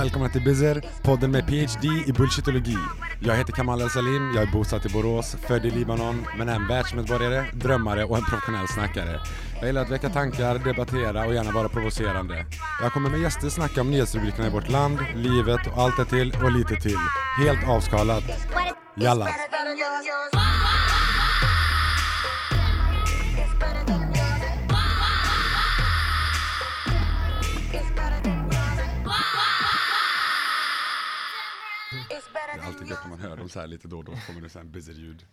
Välkomna till Bizer, podden med PhD i bullshitologi. Jag heter Kamal El Salim, jag är bosatt i Borås, född i Libanon, men är en världsmedborgare, drömmare och en professionell snackare. Jag gillar att väcka tankar, debattera och gärna vara provocerande. Jag kommer med gäster snacka om nyhetsrubrikerna i vårt land, livet och allt det till och lite till. Helt avskalat. Jalla! Det är alltid gött när man hör dem så här lite då och då, kommer det så här buzzer-ljud.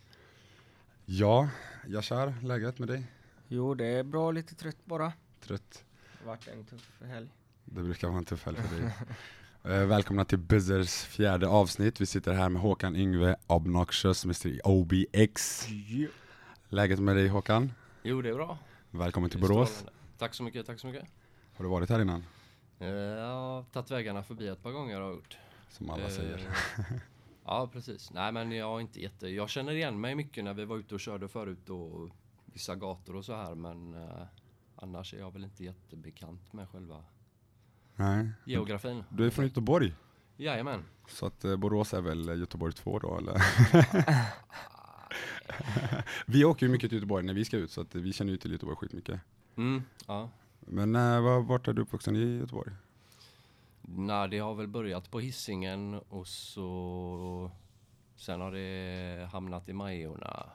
Ja, jag kör. Läget med dig? Jo, det är bra, lite trött bara. Trött? Det har varit en tuff helg. Det brukar vara en tuff helg för dig. Eh, välkomna till Buzzers fjärde avsnitt. Vi sitter här med Håkan Yngve, Obnoxious, Mr OBX. Läget med dig Håkan? Jo, det är bra. Välkommen till Borås. strålande. Tack så mycket, tack så mycket. Har du varit här innan? Eh, Jag har tagit vägarna förbi ett par gånger har jag gjort. Som alla Eh, säger. Ja, precis. Nej, men jag inte jätte... Jag känner igen mig mycket när vi var ute och körde förut och vissa gator och så här, men eh, annars är jag väl inte jättebekant med själva Nej. geografin. Du är från Göteborg. Jajamän. Så att eh, Borås är väl Göteborg 2 då eller? vi åker ju mycket till Göteborg när vi ska ut så att vi känner ju till Göteborg skitmycket. Mm, ja. Men var- vart är du uppvuxen i Göteborg? Nej, det har väl börjat på hissingen och så sen har det hamnat i Majorna.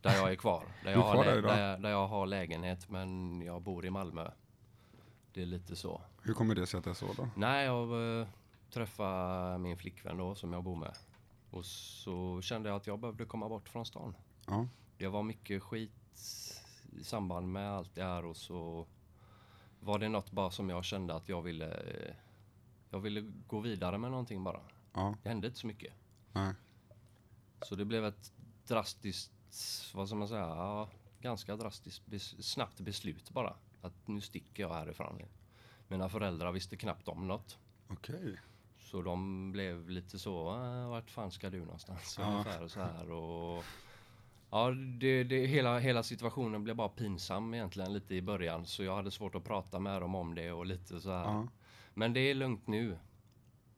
Där jag är kvar. Där jag, kvar har, där jag, där jag har lägenhet men jag bor i Malmö. Det är lite så. Hur kommer det sig att det är så då? Nej, jag eh, träffade min flickvän då som jag bor med. Och så kände jag att jag behövde komma bort från stan. Ja. Det var mycket skit i samband med allt det här och så var det något bara som jag kände att jag ville eh, jag ville gå vidare med någonting bara. Ja. Det hände inte så mycket. Nej. Så det blev ett drastiskt, vad ska man säga, ja, ganska drastiskt bes, snabbt beslut bara. Att nu sticker jag härifrån. Mina föräldrar visste knappt om något. Okej. Så de blev lite så, "Ah, vart fan ska du någonstans? Ja. Ungefär så här och Ja, det, det, hela, hela situationen blev bara pinsam egentligen lite i början så jag hade svårt att prata med dem om det och lite så här. Ja. Men det är lugnt nu.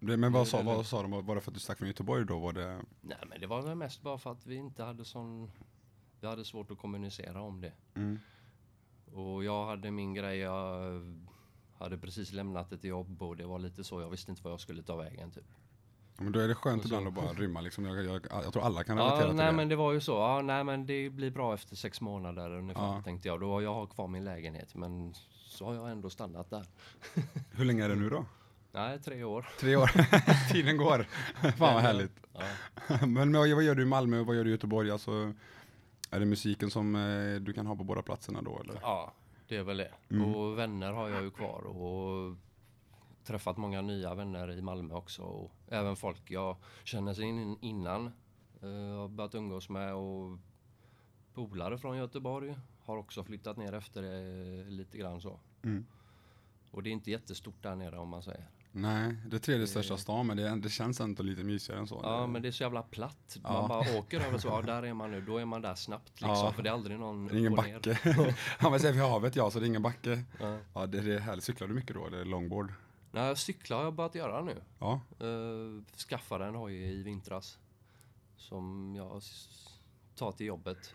Det, men vad sa, Det är vad sa de? Var det för att du stack från Göteborg då? Var det... Nej, men det var väl mest bara för att vi inte hade sån... Vi hade svårt att kommunicera om det. Mm. Och jag hade min grej, jag hade precis lämnat ett jobb och det var lite så, jag visste inte vad jag skulle ta vägen typ. Ja, men då är det skönt så- ibland att bara rymma liksom. Jag, jag, jag tror alla kan relatera Ja, till nej det. men det var ju så. Ja, nej men det blir bra efter sex månader ungefär Ja. tänkte jag. Då har jag har kvar min lägenhet men så har jag ändå stannat där. Hur länge är det nu då? Nej, tre år. Tre år. Tiden går. Fan vad härligt. Ja. men vad, vad gör du i Malmö och vad gör du i Göteborg? Alltså, är det musiken som eh, du kan ha på båda platserna då eller? ja, det är väl det. Mm. Och vänner har jag ju kvar och träffat många nya vänner i Malmö också. Och även folk jag känner sig in, innan. eh, har börjat umgås med och polare från Göteborg har också flyttat ner efter det lite grann så. Mm. Och det är inte jättestort där nere om man säger. Nej, det är tredje största stan men det, det känns ändå lite mysigare än så. Ja, men det är så jävla platt. Ja. Man bara åker över så, ja där är man nu, då är man där snabbt liksom. Ja. För det är aldrig någon det är ingen backe. ja men säger vi havet ja, så det är ingen backe. Ja. Ja, det, det är härligt. Cyklar du mycket då eller longboard? Nej, cykla har jag börjat göra nu. Ja, Uh, skaffade en hoj i vintras. Som jag tar till jobbet.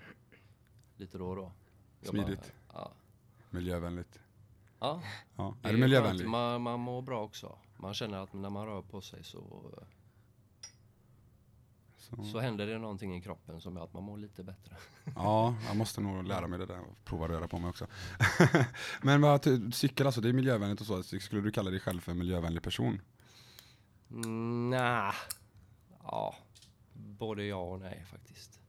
Lite då och då. Jag Smidigt. Ja. miljövänligt. ja, Ja. Är skönt. miljövänligt? Man, man mår bra också. Man känner att när man rör på sig så, Så. så händer det någonting i kroppen som gör att man mår lite bättre. Ja, jag måste nog lära mig det där och prova röra på mig också. Men vad, cykel alltså, det är miljövänligt och så. Skulle du kalla dig själv för en miljövänlig person? Mm, Nja, ja, både ja och nej faktiskt.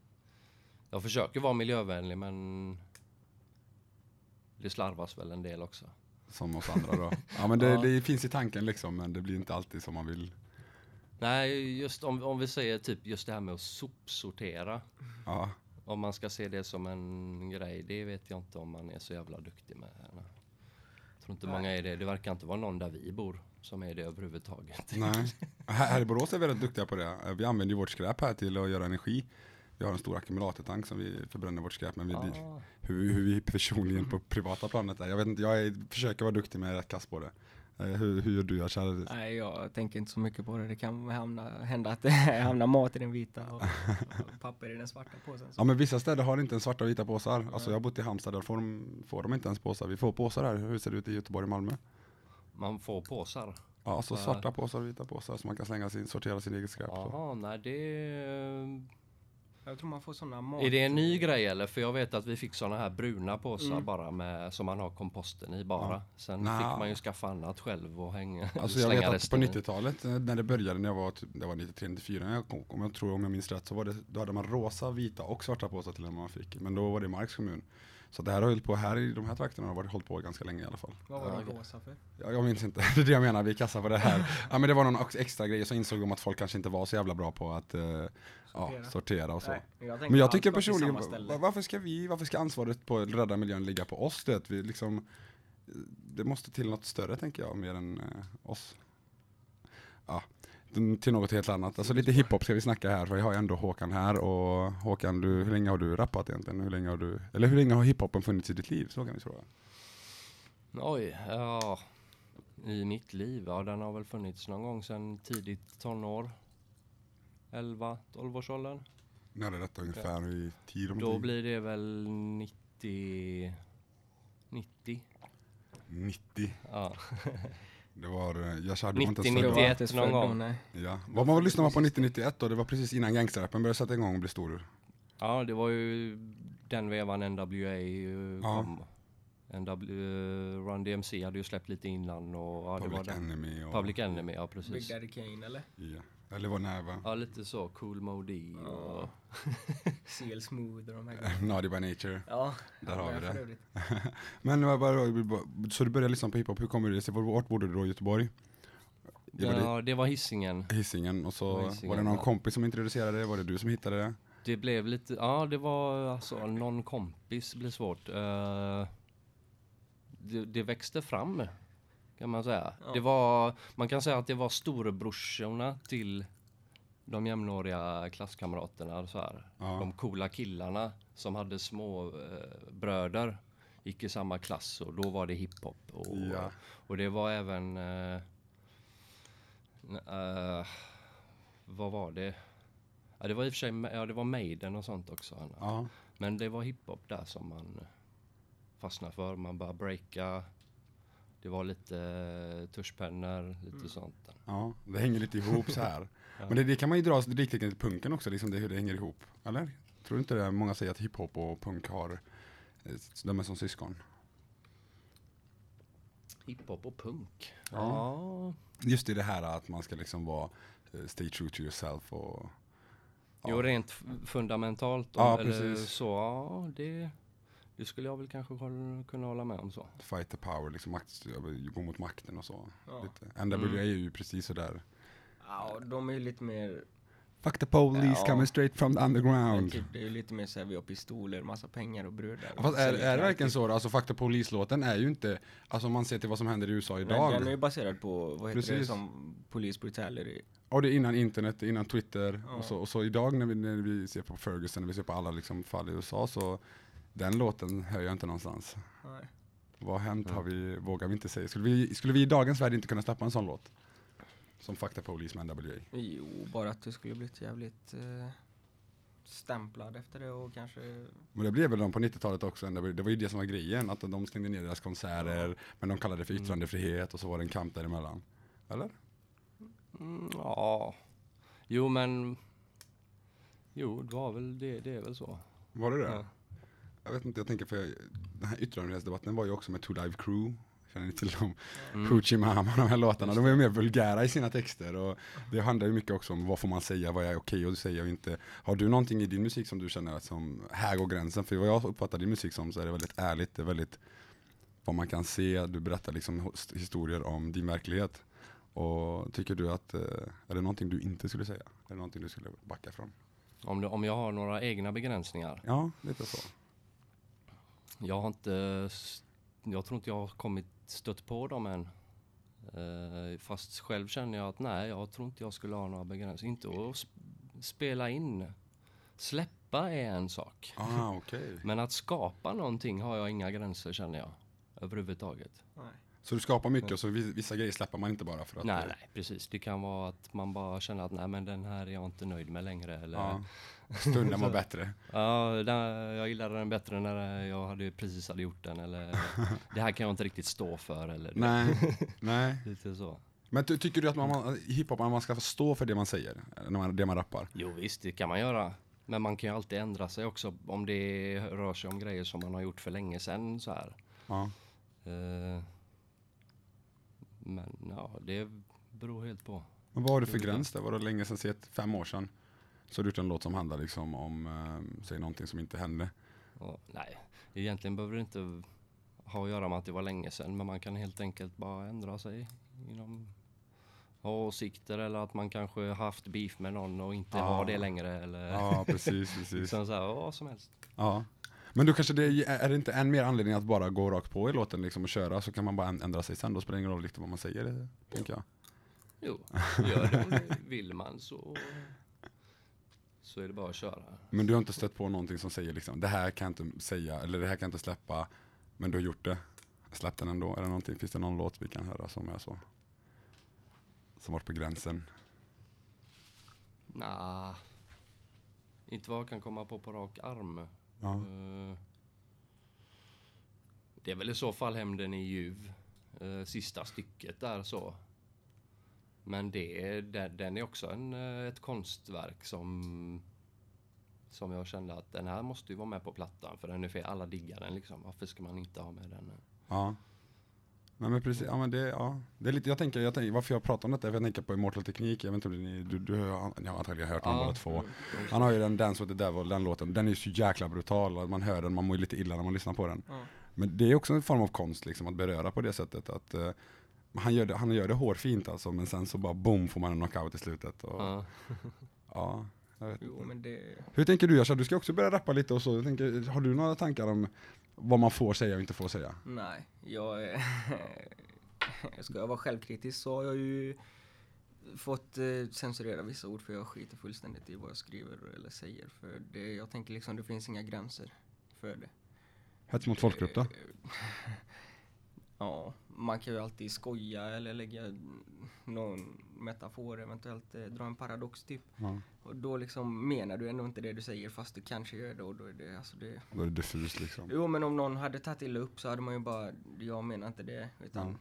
Jag försöker vara miljövänlig men det slarvas väl en del också. Som oss andra då. Ja men det, Ja. det finns i tanken liksom, men det blir inte alltid som man vill. Nej, just om, om vi säger typ just det här med att sopsortera. Ja, Om man ska se det som en grej, det vet jag inte om man är så jävla duktig med. Jag tror inte många är det. Det verkar inte vara någon där vi bor som är det överhuvudtaget. nej. Här, i Borås är vi väldigt duktiga på det. Vi använder ju vårt skräp här till att göra energi. Vi har en stor ackumulatortank som vi förbränner vårt skräp med. Ah, hur, hur vi personligen på privata planet är. Jag vet inte, jag är, försöker vara duktig är rätt kass på det. Eh, Hur, hur gör du? Nej, jag tänker inte så mycket på det. Det kan hamna, hända att det hamnar mat i den vita och, och papper i den svarta påsen. Ja men vissa städer har inte en svarta och vita påsar. Alltså jag har bott i Halmstad, där får de, får de inte ens påsar. Vi får påsar här. Hur ser det ut i Göteborg och Malmö? man får påsar. Ja, alltså svarta påsar och vita påsar så man kan slänga sin, sortera sin eget skräp. så. Jaha, nej det... Jag tror man får sådana mat... Är det en ny grej eller? För jag vet att vi fick såna här bruna påsar Mm. bara med, som man har komposten i bara. Ja. Sen Nja. fick man ju skaffa annat själv och hänga, Alltså jag vet att på resten i. 90-talet eh, när det började, när jag var, typ- det var 93-94, när jag kom, om jag tror om jag minns rätt, så var det, då hade man rosa, vita och svarta påsar till och med man fick. Men då var det Marks kommun. Så det här har hållit på, här i de här trakterna har varit hållit på ganska länge i alla fall. Vad var det rosa för? Ja, jag minns inte, det är det jag menar, vi är kassa på det här. Ja men det var någon ex- extra grej, så insåg de att folk kanske inte var så jävla bra på att eh, ja, Sortera. och så. Nej, jag Men jag tycker personligen, varför ska vi, varför ska ansvaret på att rädda miljön ligga på oss? Det, vi liksom, det måste till något större tänker jag, mer än eh, oss. Ja, till något helt annat. Alltså lite hiphop ska vi snacka här, för jag har ju ändå Håkan här och Håkan, du, hur länge har du rappat egentligen? Hur länge har du, eller hur länge har hiphopen funnits i ditt liv? Så kan vi fråga. Oj, ja. I mitt liv, ja den har väl funnits någon gång sedan tidigt tonår. 11, 12 års åldern. När är detta ungefär i tid om Då tid? blir det väl 90... 90? 90. Ja. Det var, eh, jag körde inte 90, ens född. 91 Jag var någon inte gång. nej. Ja. Vad man lyssnade man på 90-91 då? Det var precis innan gangsterrappen började sätta igång och bli stor. ja, det var ju den vevan NWA eh, Ja. kom. NW, eh, Run DMC hade ju släppt lite innan och ja, det var Public den. Enemy och... Public Enemy, ja Big precis. Daddy Kane eller? Ja. Eller vad nej va? Ja, lite så. Cool Modi och... CL Smooth och de här. Naughty by nature. Ja, Där har vi det. Men vad bara, så du började lyssna på hiphop, hur kommer det sig? Vart bodde du då i Göteborg? Det var det- Ja, det var hissingen. Hisingen och så Det var var, Hisingen, det någon ja. kompis som introducerade det? Var det du som hittade det? Det blev lite, ja det var alltså någon kompis blir svårt. Eh, det, det växte fram kan man säga. Ja. Det var, man kan säga att det var storebrorsorna till de jämnåriga klasskamraterna så här. Ja. De coola killarna som hade små eh, bröder gick i samma klass och då var det hiphop. Och, Ja. och det var även eh, eh, vad var det? Ja, det var i och för sig, ja det var Maiden och sånt också. Ja. Men det var hiphop där som man fastnade för. Man började breaka. Det var lite eh, tuschpennor, lite sånt. ja, det hänger lite ihop så här. Ja. Men det, det kan man ju dra riktigt till punken också, liksom det, hur det hänger ihop. Eller? Tror du inte det? Många säger att hiphop och punk har, eh, de är som syskon. Hiphop och punk. Ja. Ja. Just i det här att man ska liksom vara, eh, stay true to yourself och ja. Jo, rent fundamentalt. då, Ja, eller precis. så, ja, det, det skulle jag väl kanske kunna hålla med om så. fight the power, liksom makt, gå mot makten och så. Ja. Lite. NWA är ju precis sådär. Ja, de är ju lite mer... Fuck the police Ja. coming straight from the underground. Typ, det är ju lite mer såhär, vi har pistoler, massa pengar och brudar. Fast är, är det verkligen så? då? Alltså Fuck the police-låten är ju inte, alltså om man ser till vad som händer i USA Men idag. den är ju baserad på, vad heter det, Precis. som Police Brutality. Och det är innan internet, innan Twitter. Ja. Och, så, och så idag när vi, när vi ser på Ferguson, när vi ser på alla liksom fall i USA så den låten hör jag inte någonstans. Nej. Vad har hänt har vi, vågar vi inte säga. Skulle vi, skulle vi i dagens värld inte kunna släppa en sån låt? Som the Police med NWA. Jo, bara att det skulle blivit jävligt eh, stämplad efter det och kanske... Men det blev väl de på 90-talet också, det var ju det som var grejen, att de slängde ner deras konserter, men de kallade det för Mm. yttrandefrihet och så var det en kamp däremellan. Eller? Mm, ja, jo men Jo, det var väl det, det är väl så. Var det det? Ja. Jag vet inte, jag tänker för den här yttrandefrihetsdebatten var ju också med Two Live Crew. Känner ni till dem? Mm. Hoochie Mama, de här låtarna. De var ju mer vulgära i sina texter. Och det handlar ju mycket också om vad får man säga, vad är okej att säga och inte. Har du någonting i din musik som du känner att som, här går gränsen? För vad jag uppfattar din musik som så är det väldigt ärligt, det är väldigt vad man kan se, du berättar liksom historier om din verklighet. Och tycker du att, eh, är det någonting du inte skulle säga? Är det någonting du skulle backa från? Om, det, om jag har några egna begränsningar. Ja, lite så. Jag har inte, jag tror inte jag har kommit stött på dem än. Eh, fast själv känner jag att nej, jag tror inte jag skulle ha några begränsningar. Inte att sp- spela in, släppa är en sak. Ah, okej. Men att skapa någonting har jag inga gränser känner jag. Överhuvudtaget. Nej. Så du skapar mycket och så vis- vissa grejer släpper man inte bara för att... Nej, nej, precis. Det kan vara att man bara känner att nej men den här är jag inte nöjd med längre. Eller, Ja. Stunden var bättre. Ja, den, jag gillade den bättre när jag hade precis hade gjort den. Eller det här kan jag inte riktigt stå för. Eller Nej, nej. lite så. Men ty- tycker du att man, hiphop man ska stå för det man säger? När man, det man rappar? Jo visst, det kan man göra. Men man kan ju alltid ändra sig också om det rör sig om grejer som man har gjort för länge sedan så här. Ja. Eh, men ja, det beror helt på. Men vad har du för gräns där? Var det länge sedan, fem år sedan? Så har du gjort en låt som handlar liksom om, eh, säg någonting som inte hände. Och, nej, egentligen behöver det inte ha att göra med att det var länge sedan. Men man kan helt enkelt bara ändra sig inom åsikter eller att man kanske haft beef med någon och inte Ja. har det längre. Eller Ja, precis, precis. liksom så här, vad som helst. Ja. Men då kanske det är, det inte än mer anledning att bara gå rakt på i låten liksom och köra så kan man bara ändra sig sen. Då spelar det ingen roll riktigt vad man säger, tänker jag. Jo, gör det om det vill man så, så är det bara att köra. Men du har inte stött på någonting som säger liksom, det här kan jag inte säga, eller det här kan jag inte släppa, men du har gjort det. Släpp den ändå, eller någonting. Finns det någon låt vi kan höra som är så? Som varit på gränsen? Nah, inte vad jag kan komma på på rak arm. Ja. Eh, det är väl i så fall Hämnden i ljuv. eh, sista stycket där så. Men det, den, den är också en, eh, ett konstverk som som jag kände att den här måste ju vara med på plattan för den är fel. Alla diggar den liksom. Varför ska man inte ha med den? Ja. Nej, men precis, ja, men det, ja. det är lite, jag tänker, jag tänker, varför jag pratar om detta, är för jag tänker på Immortal Teknik, jag vet inte om ni, du, du har, ni har antagligen hört om båda två. Han har ju den Dance with the Devil, den låten, den är ju så jäkla brutal, och man hör den, man mår ju lite illa när man lyssnar på den. Ja. Men det är också en form av konst liksom, att beröra på det sättet, att eh, han, gör det, han gör det hårfint alltså, men sen så bara boom får man en knockout i slutet. Och, ja. Ja. Jo det, Hur tänker du Jasha? Du ska också börja rappa lite och så, tänker, har du några tankar om vad man får säga och inte får säga? nej. Jag är, ska jag vara självkritisk så har jag ju fått eh, censurera vissa ord för jag skiter fullständigt i vad jag skriver eller säger. För det, jag tänker liksom det finns inga gränser för det. Hets mot folkgrupp då? Ja, man kan ju alltid skoja eller lägga någon metafor, eventuellt eh, dra en paradox typ. Ja. Och då liksom menar du ändå inte det du säger fast du kanske gör det och då är det alltså det. Då är det diffust liksom. Jo men om någon hade tagit illa upp så hade man ju bara, jag menar inte det utan Ja.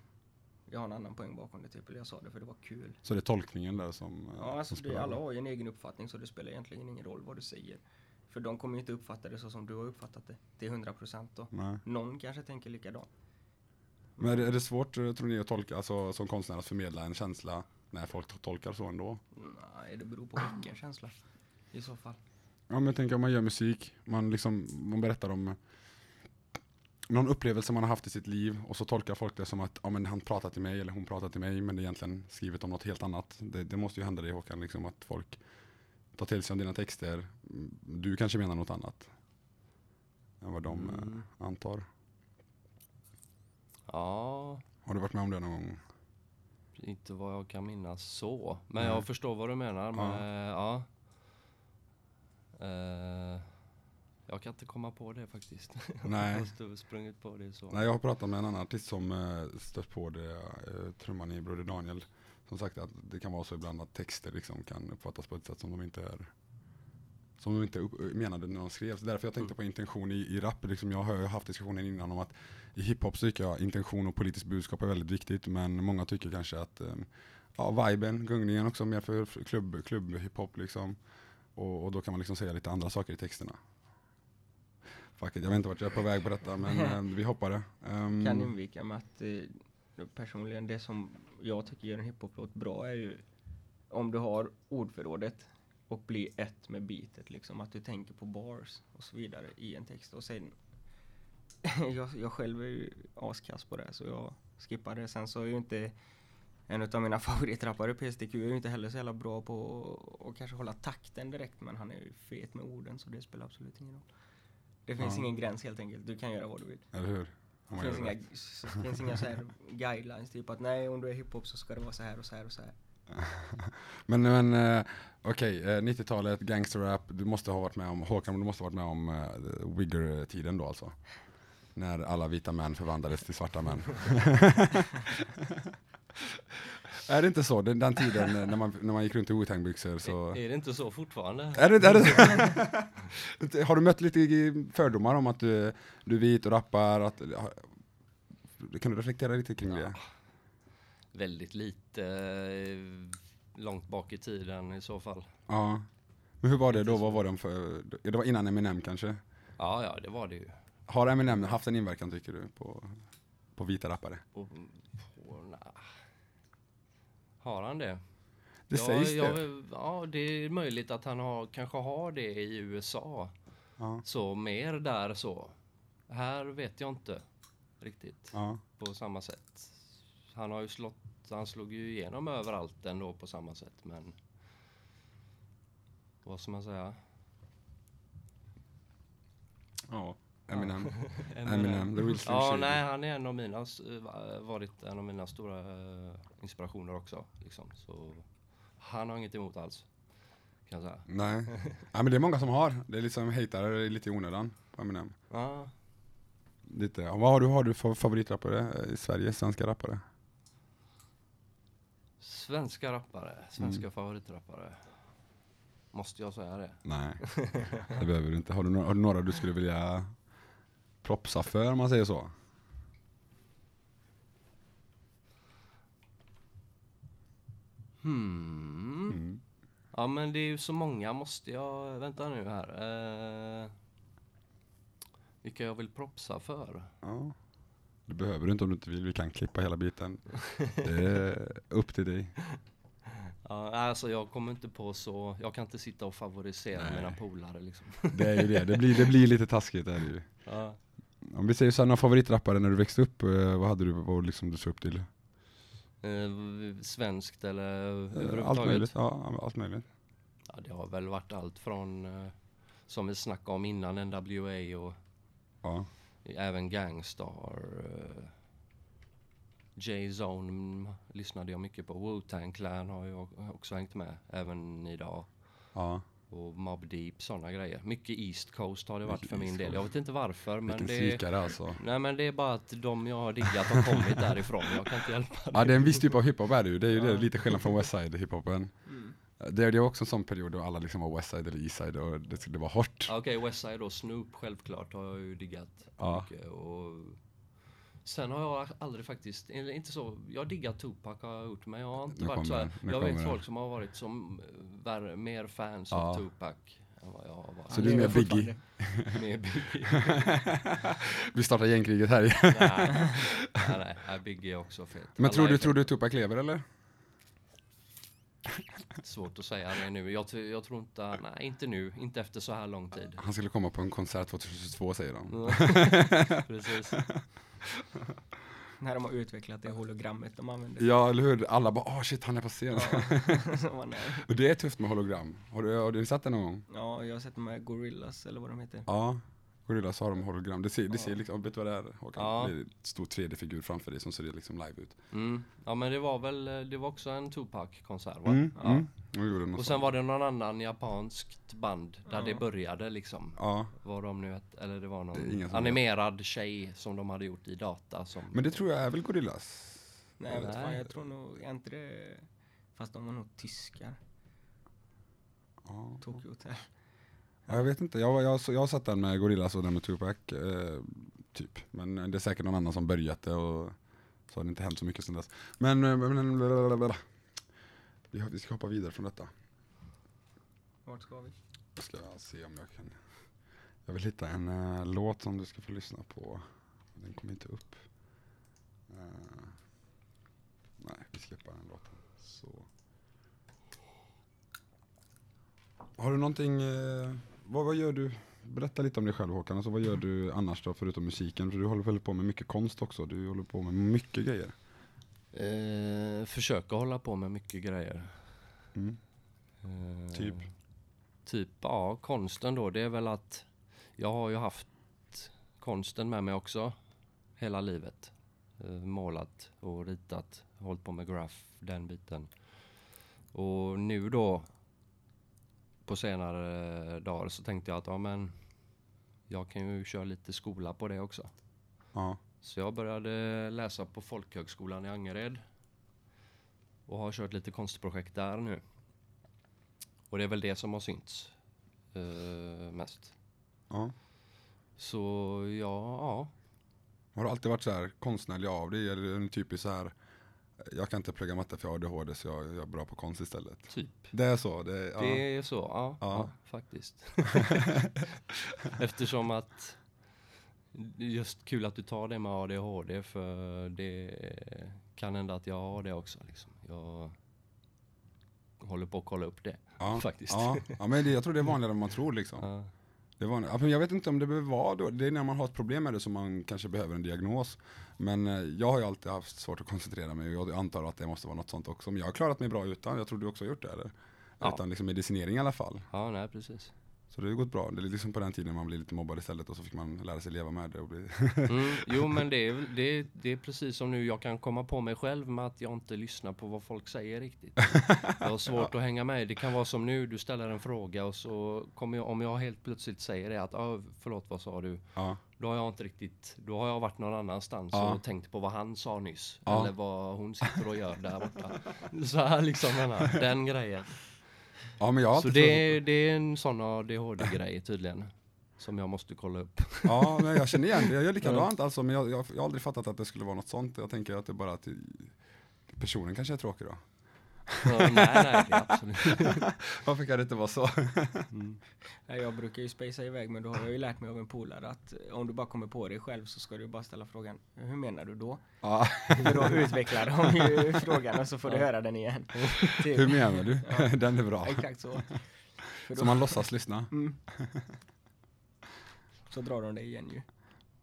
jag har en annan poäng bakom det typ, eller jag sa det för det var kul. Så det är tolkningen där som, eh, Ja alltså som det, alla har ju en egen uppfattning så det spelar egentligen ingen roll vad du säger. För de kommer ju inte uppfatta det så som du har uppfattat det till 100% då. Nej. Någon kanske tänker likadant. Men är det, svårt tror ni att tolka, alltså som konstnär att förmedla en känsla när folk to- tolkar så ändå? Nej, det beror på vilken känsla i så fall. Ja men jag tänker om man gör musik, man liksom, man berättar om någon upplevelse man har haft i sitt liv och så tolkar folk det som att ja, men han pratar till mig eller hon pratar till mig men det är egentligen skrivet om något helt annat. Det, det måste ju hända dig Håkan, liksom att folk tar till sig om dina texter. Du kanske menar något annat än vad de Mm. eh, antar. Ja, Har du varit med om det någon gång? inte vad jag kan minnas så. Men Nej. jag förstår vad du menar. Men, ja. Eh, jag kan inte komma på det faktiskt. Nej. jag måste ha sprungit på det så. Nej, jag har pratat med en annan artist som eh, stött på det, eh, trumman i Broder Daniel. Som sagt att det kan vara så ibland att texter liksom kan uppfattas på ett sätt som de inte är som de inte menade när de skrev. Så därför jag tänkte på intention i, i rap. Liksom jag har haft diskussionen innan om att i hiphop så tycker jag intention och politiskt budskap är väldigt viktigt. Men många tycker kanske att eh, ja, viben, gungningen också mer för klubb, klubb hiphop liksom. Och, och då kan man liksom säga lite andra saker i texterna. Fuck it, jag vet inte vart jag är på väg på detta men eh, vi hoppar det. Ehm, Kan invika med att eh, personligen det som jag tycker gör en hiphop-låt bra är ju om du har ordförrådet och blir ett med beatet liksom. Att du tänker på bars och så vidare i en text och sen jag, jag själv är ju askass på det så jag skippar det. Sen så är ju inte en av mina favoritrappare PSTQ är ju inte heller så jävla bra på att- kanske hålla takten direkt men han är ju fet med orden så det spelar absolut ingen roll. Det finns Ja. ingen gräns helt enkelt. Du kan göra vad du vill. Eller hur? Det finns inga, finns inga så här guidelines typ att nej om du är hiphop så ska det vara så här och så här och så här. Men men eh, okej, eh, 90-talet, gangsterrap, du måste ha varit med om, Håkan du måste ha varit med om uh, Wigger-tiden då alltså? När alla vita män förvandlades till svarta män. är det inte så, den, den tiden när man, när man gick runt i Wu-Tang-byxor så... Är, är det inte så fortfarande? Är det, är det? Har du mött lite fördomar om att du, du är vit och rappar? Att, kan du reflektera lite kring det? Väldigt lite eh, långt bak i tiden i så fall. Ja. Men hur var det då? Vad var de för, det var innan Eminem kanske? Ja, ja, det var det ju. Har Eminem haft en inverkan tycker du på, på vita rappare? Och, på, nah. Har han det? Det ja, sägs jag, det. Ja, det är möjligt att han har, kanske har det i USA. Ja. Så mer där så. Här vet jag inte riktigt Ja. på samma sätt. Han har ju slått, han slog ju igenom överallt ändå på samma sätt men vad ska man säga? ja. Eminem. Eminem. The real Slim Ja, nej, han är en av mina, va- varit en av mina stora eh, inspirationer också. Liksom. Så han har inget emot alls. Kan jag säga. Nej. ja, men det är många som har. Det är liksom hatar lite i onödan på Eminem. Ja, Lite. Vad har du, har du för favoritrappare eh, i Sverige? Svenska rappare? Svenska rappare, svenska Mm. favoritrappare. Måste jag säga det? Nej, det behöver du inte. Har du, några, har du några du skulle vilja propsa för om man säger så? Hmm. Mm. Ja men det är ju så många måste jag, vänta nu här. Eh, vilka jag vill propsa för? Ja. Det behöver du inte om du inte vill. Vi kan klippa hela biten. Det är upp till dig. Ja, alltså jag kommer inte på så, jag kan inte sitta och favorisera Nej. mina polare liksom. Det är ju det. Det blir, det blir lite taskigt. Är det ju. Ja. Om vi säger så här, några favoritrappare när du växte upp, eh, vad hade du, vad liksom du såg upp till? Eh, svenskt eller Eh, Allt överhuvudtaget? möjligt. Ja, allt möjligt. Ja, det har väl varit allt från, eh, som vi snackade om innan, NWA och Ja. Även Gangstar. Eh, J-Zone lyssnade jag mycket på. Wu-Tang Clan har jag också hängt med, även idag. ja. Och Mob Deep, sådana grejer. Mycket East Coast har det varit för min del. Jag vet inte varför, men Vilken det, psykare alltså. nej, men det är bara att de jag har diggat har kommit därifrån. Jag kan inte hjälpa det. Ja det är en viss typ av hiphop är det ju, det är ju det, Ja. lite skillnad från Westside hiphopen. Det, det är också en sån period då alla liksom var Westside eller Eastside och det skulle vara hårt. Okej, Westside då. Snoop självklart har jag ju diggat Ja. mycket. Och sen har jag aldrig faktiskt, inte så, jag diggar Tupac har jag gjort men jag har inte Nu varit så här, Jag vet folk som har varit som vär, mer fans Ja. av Tupac än vad jag har varit. Så du är mer Biggie? Mer Biggie. Vi startar gängkriget här. nej, nej, nej, nej, Biggie är också fet. Men Alla tror du, tror du Tupac lever eller? Svårt att säga det nu. Jag, tror- jag tror inte, nej inte nu, inte efter så här lång tid. Han skulle komma på en konsert 2022 säger de. Precis. När de har utvecklat det hologrammet de använder. Ja eller hur, alla bara åh shit han är på scen. Och det är tufft med hologram. Har du, har du sett det någon gång? ja, jag har sett de här Gorillas eller vad de heter. Ja. Gorillas har de hologram. Det ser, det ser liksom, vet du vad det är Håkan? Ja. Det är en stor 3D-figur framför dig som ser liksom live ut. Mm. Ja men det var väl, det var också en Tupac-konsert va? Mm, Ja. mm. Och, Och sen var det någon annan japanskt band där Ja. det började liksom. Ja, Vad de nu hette, eller det var Det någon som animerad tjej som de hade gjort i data som... men det tror jag är väl Gorillas? Nej, jag vet fan, jag tror nog, är inte det, fast de var nog tyskar. Ja. Tokyo Hotel. Ja, jag vet inte, jag, jag, jag har sett den med Gorillaz och den med Tupac, eh, typ. Men det är säkert någon annan som börjat det och så har det inte hänt så mycket sedan dess. Men, eh, men blablabla. vi, ska hoppa vidare från detta. Vart ska vi? Jag ska se om jag kan. Jag vill hitta en eh, låt som du ska få lyssna på. Den kommer inte upp. Eh, nej, vi skippar den låten. Så. Har du någonting, eh, vad, vad gör du? Berätta lite om dig själv Håkan, alltså, vad gör du annars då förutom musiken? För du håller väl på med mycket konst också, du håller på med mycket grejer. Eh, försöka hålla på med mycket grejer. Mm. Eh, Typ? Typ, ja, konsten då, det är väl att jag har ju haft konsten med mig också hela livet. Eh, målat och ritat, hållit på med graph, den biten. Och nu då på senare dagar så tänkte jag att ja men jag kan ju köra lite skola på det också. Ja. Så jag började läsa på Folkhögskolan i Angered och har kört lite konstprojekt där nu. Och det är väl det som har synts eh, mest. ja. Så ja, ja, Har du alltid varit så här konstnärlig av dig? Eller en typisk så här, jag kan inte plugga matte för jag har ADHD så jag, jag är bra på konst istället. typ. Det är så? Det, ja. Det är så, ja, Ja. ja. faktiskt. Eftersom att är just kul att du tar det med ADHD för det kan hända att jag har det också. Liksom. Jag håller på att kolla upp det ja. faktiskt. Ja, ja men det, jag tror det är vanligare än man tror liksom. Det men jag vet inte om det behöver vara då. Det är när man har ett problem med det som man kanske behöver en diagnos. Men eh, jag har ju alltid haft svårt att koncentrera mig och jag antar att det måste vara något sånt också. Men jag har klarat mig bra utan. Jag tror du också har gjort det eller? Ja. Utan liksom medicinering i alla fall. ja, nej precis. Så det har gått bra. Det är liksom på den tiden man blev lite mobbad istället och så fick man lära sig leva med det. Och bli Mm, jo men det är, det, det är precis som nu, jag kan komma på mig själv med att jag inte lyssnar på vad folk säger riktigt. Jag har svårt att hänga med. Det kan vara som nu, du ställer en fråga och så kommer jag, om jag helt plötsligt säger det att ah, förlåt vad sa du? ja. Då har jag inte riktigt, då har jag varit någon annanstans Ja. och tänkt på vad han sa nyss. Ja. Eller vad hon sitter och gör där borta. Så här liksom, menar, den grejen. Ja, men jag har Så alltid det, det är en sån ADHD-grej tydligen. Som jag måste kolla upp. Ja, men jag känner igen det. Jag gör likadant alltså. Men jag, jag, jag har aldrig fattat att det skulle vara något sånt. Jag tänker att det bara att personen kanske är tråkig då. Nej, nej, absolut Varför kan det inte vara så? mm. Jag brukar ju spacea iväg men då har jag ju lärt mig av en polare att eh, om du bara kommer på dig själv så ska du bara ställa frågan Hur menar du då? Ja. Då utvecklar de ju frågan och så får du höra den igen. Typ. Hur menar du? Ja. Den är bra. Exakt så. För Så då, man låtsas lyssna. mm. Så drar de det igen ju.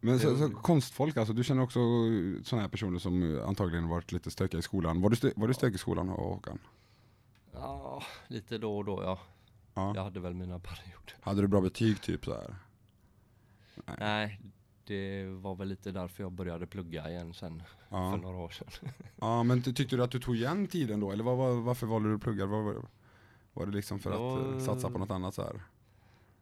Men så, så konstfolk, alltså du känner också sådana här personer som antagligen varit lite stökiga i skolan. Var du, stö, var du stökig i skolan Håkan? Ja, lite då och då ja. Ja. Jag hade väl mina perioder. Hade du bra betyg typ så här? Nej, det var väl lite därför jag började plugga igen sen för Ja. några år sedan. ja, men ty- tyckte du att du tog igen tiden då? Eller vad, var- varför valde du att plugga? Var, var, var det liksom för Ja. att eh, satsa på något annat så här?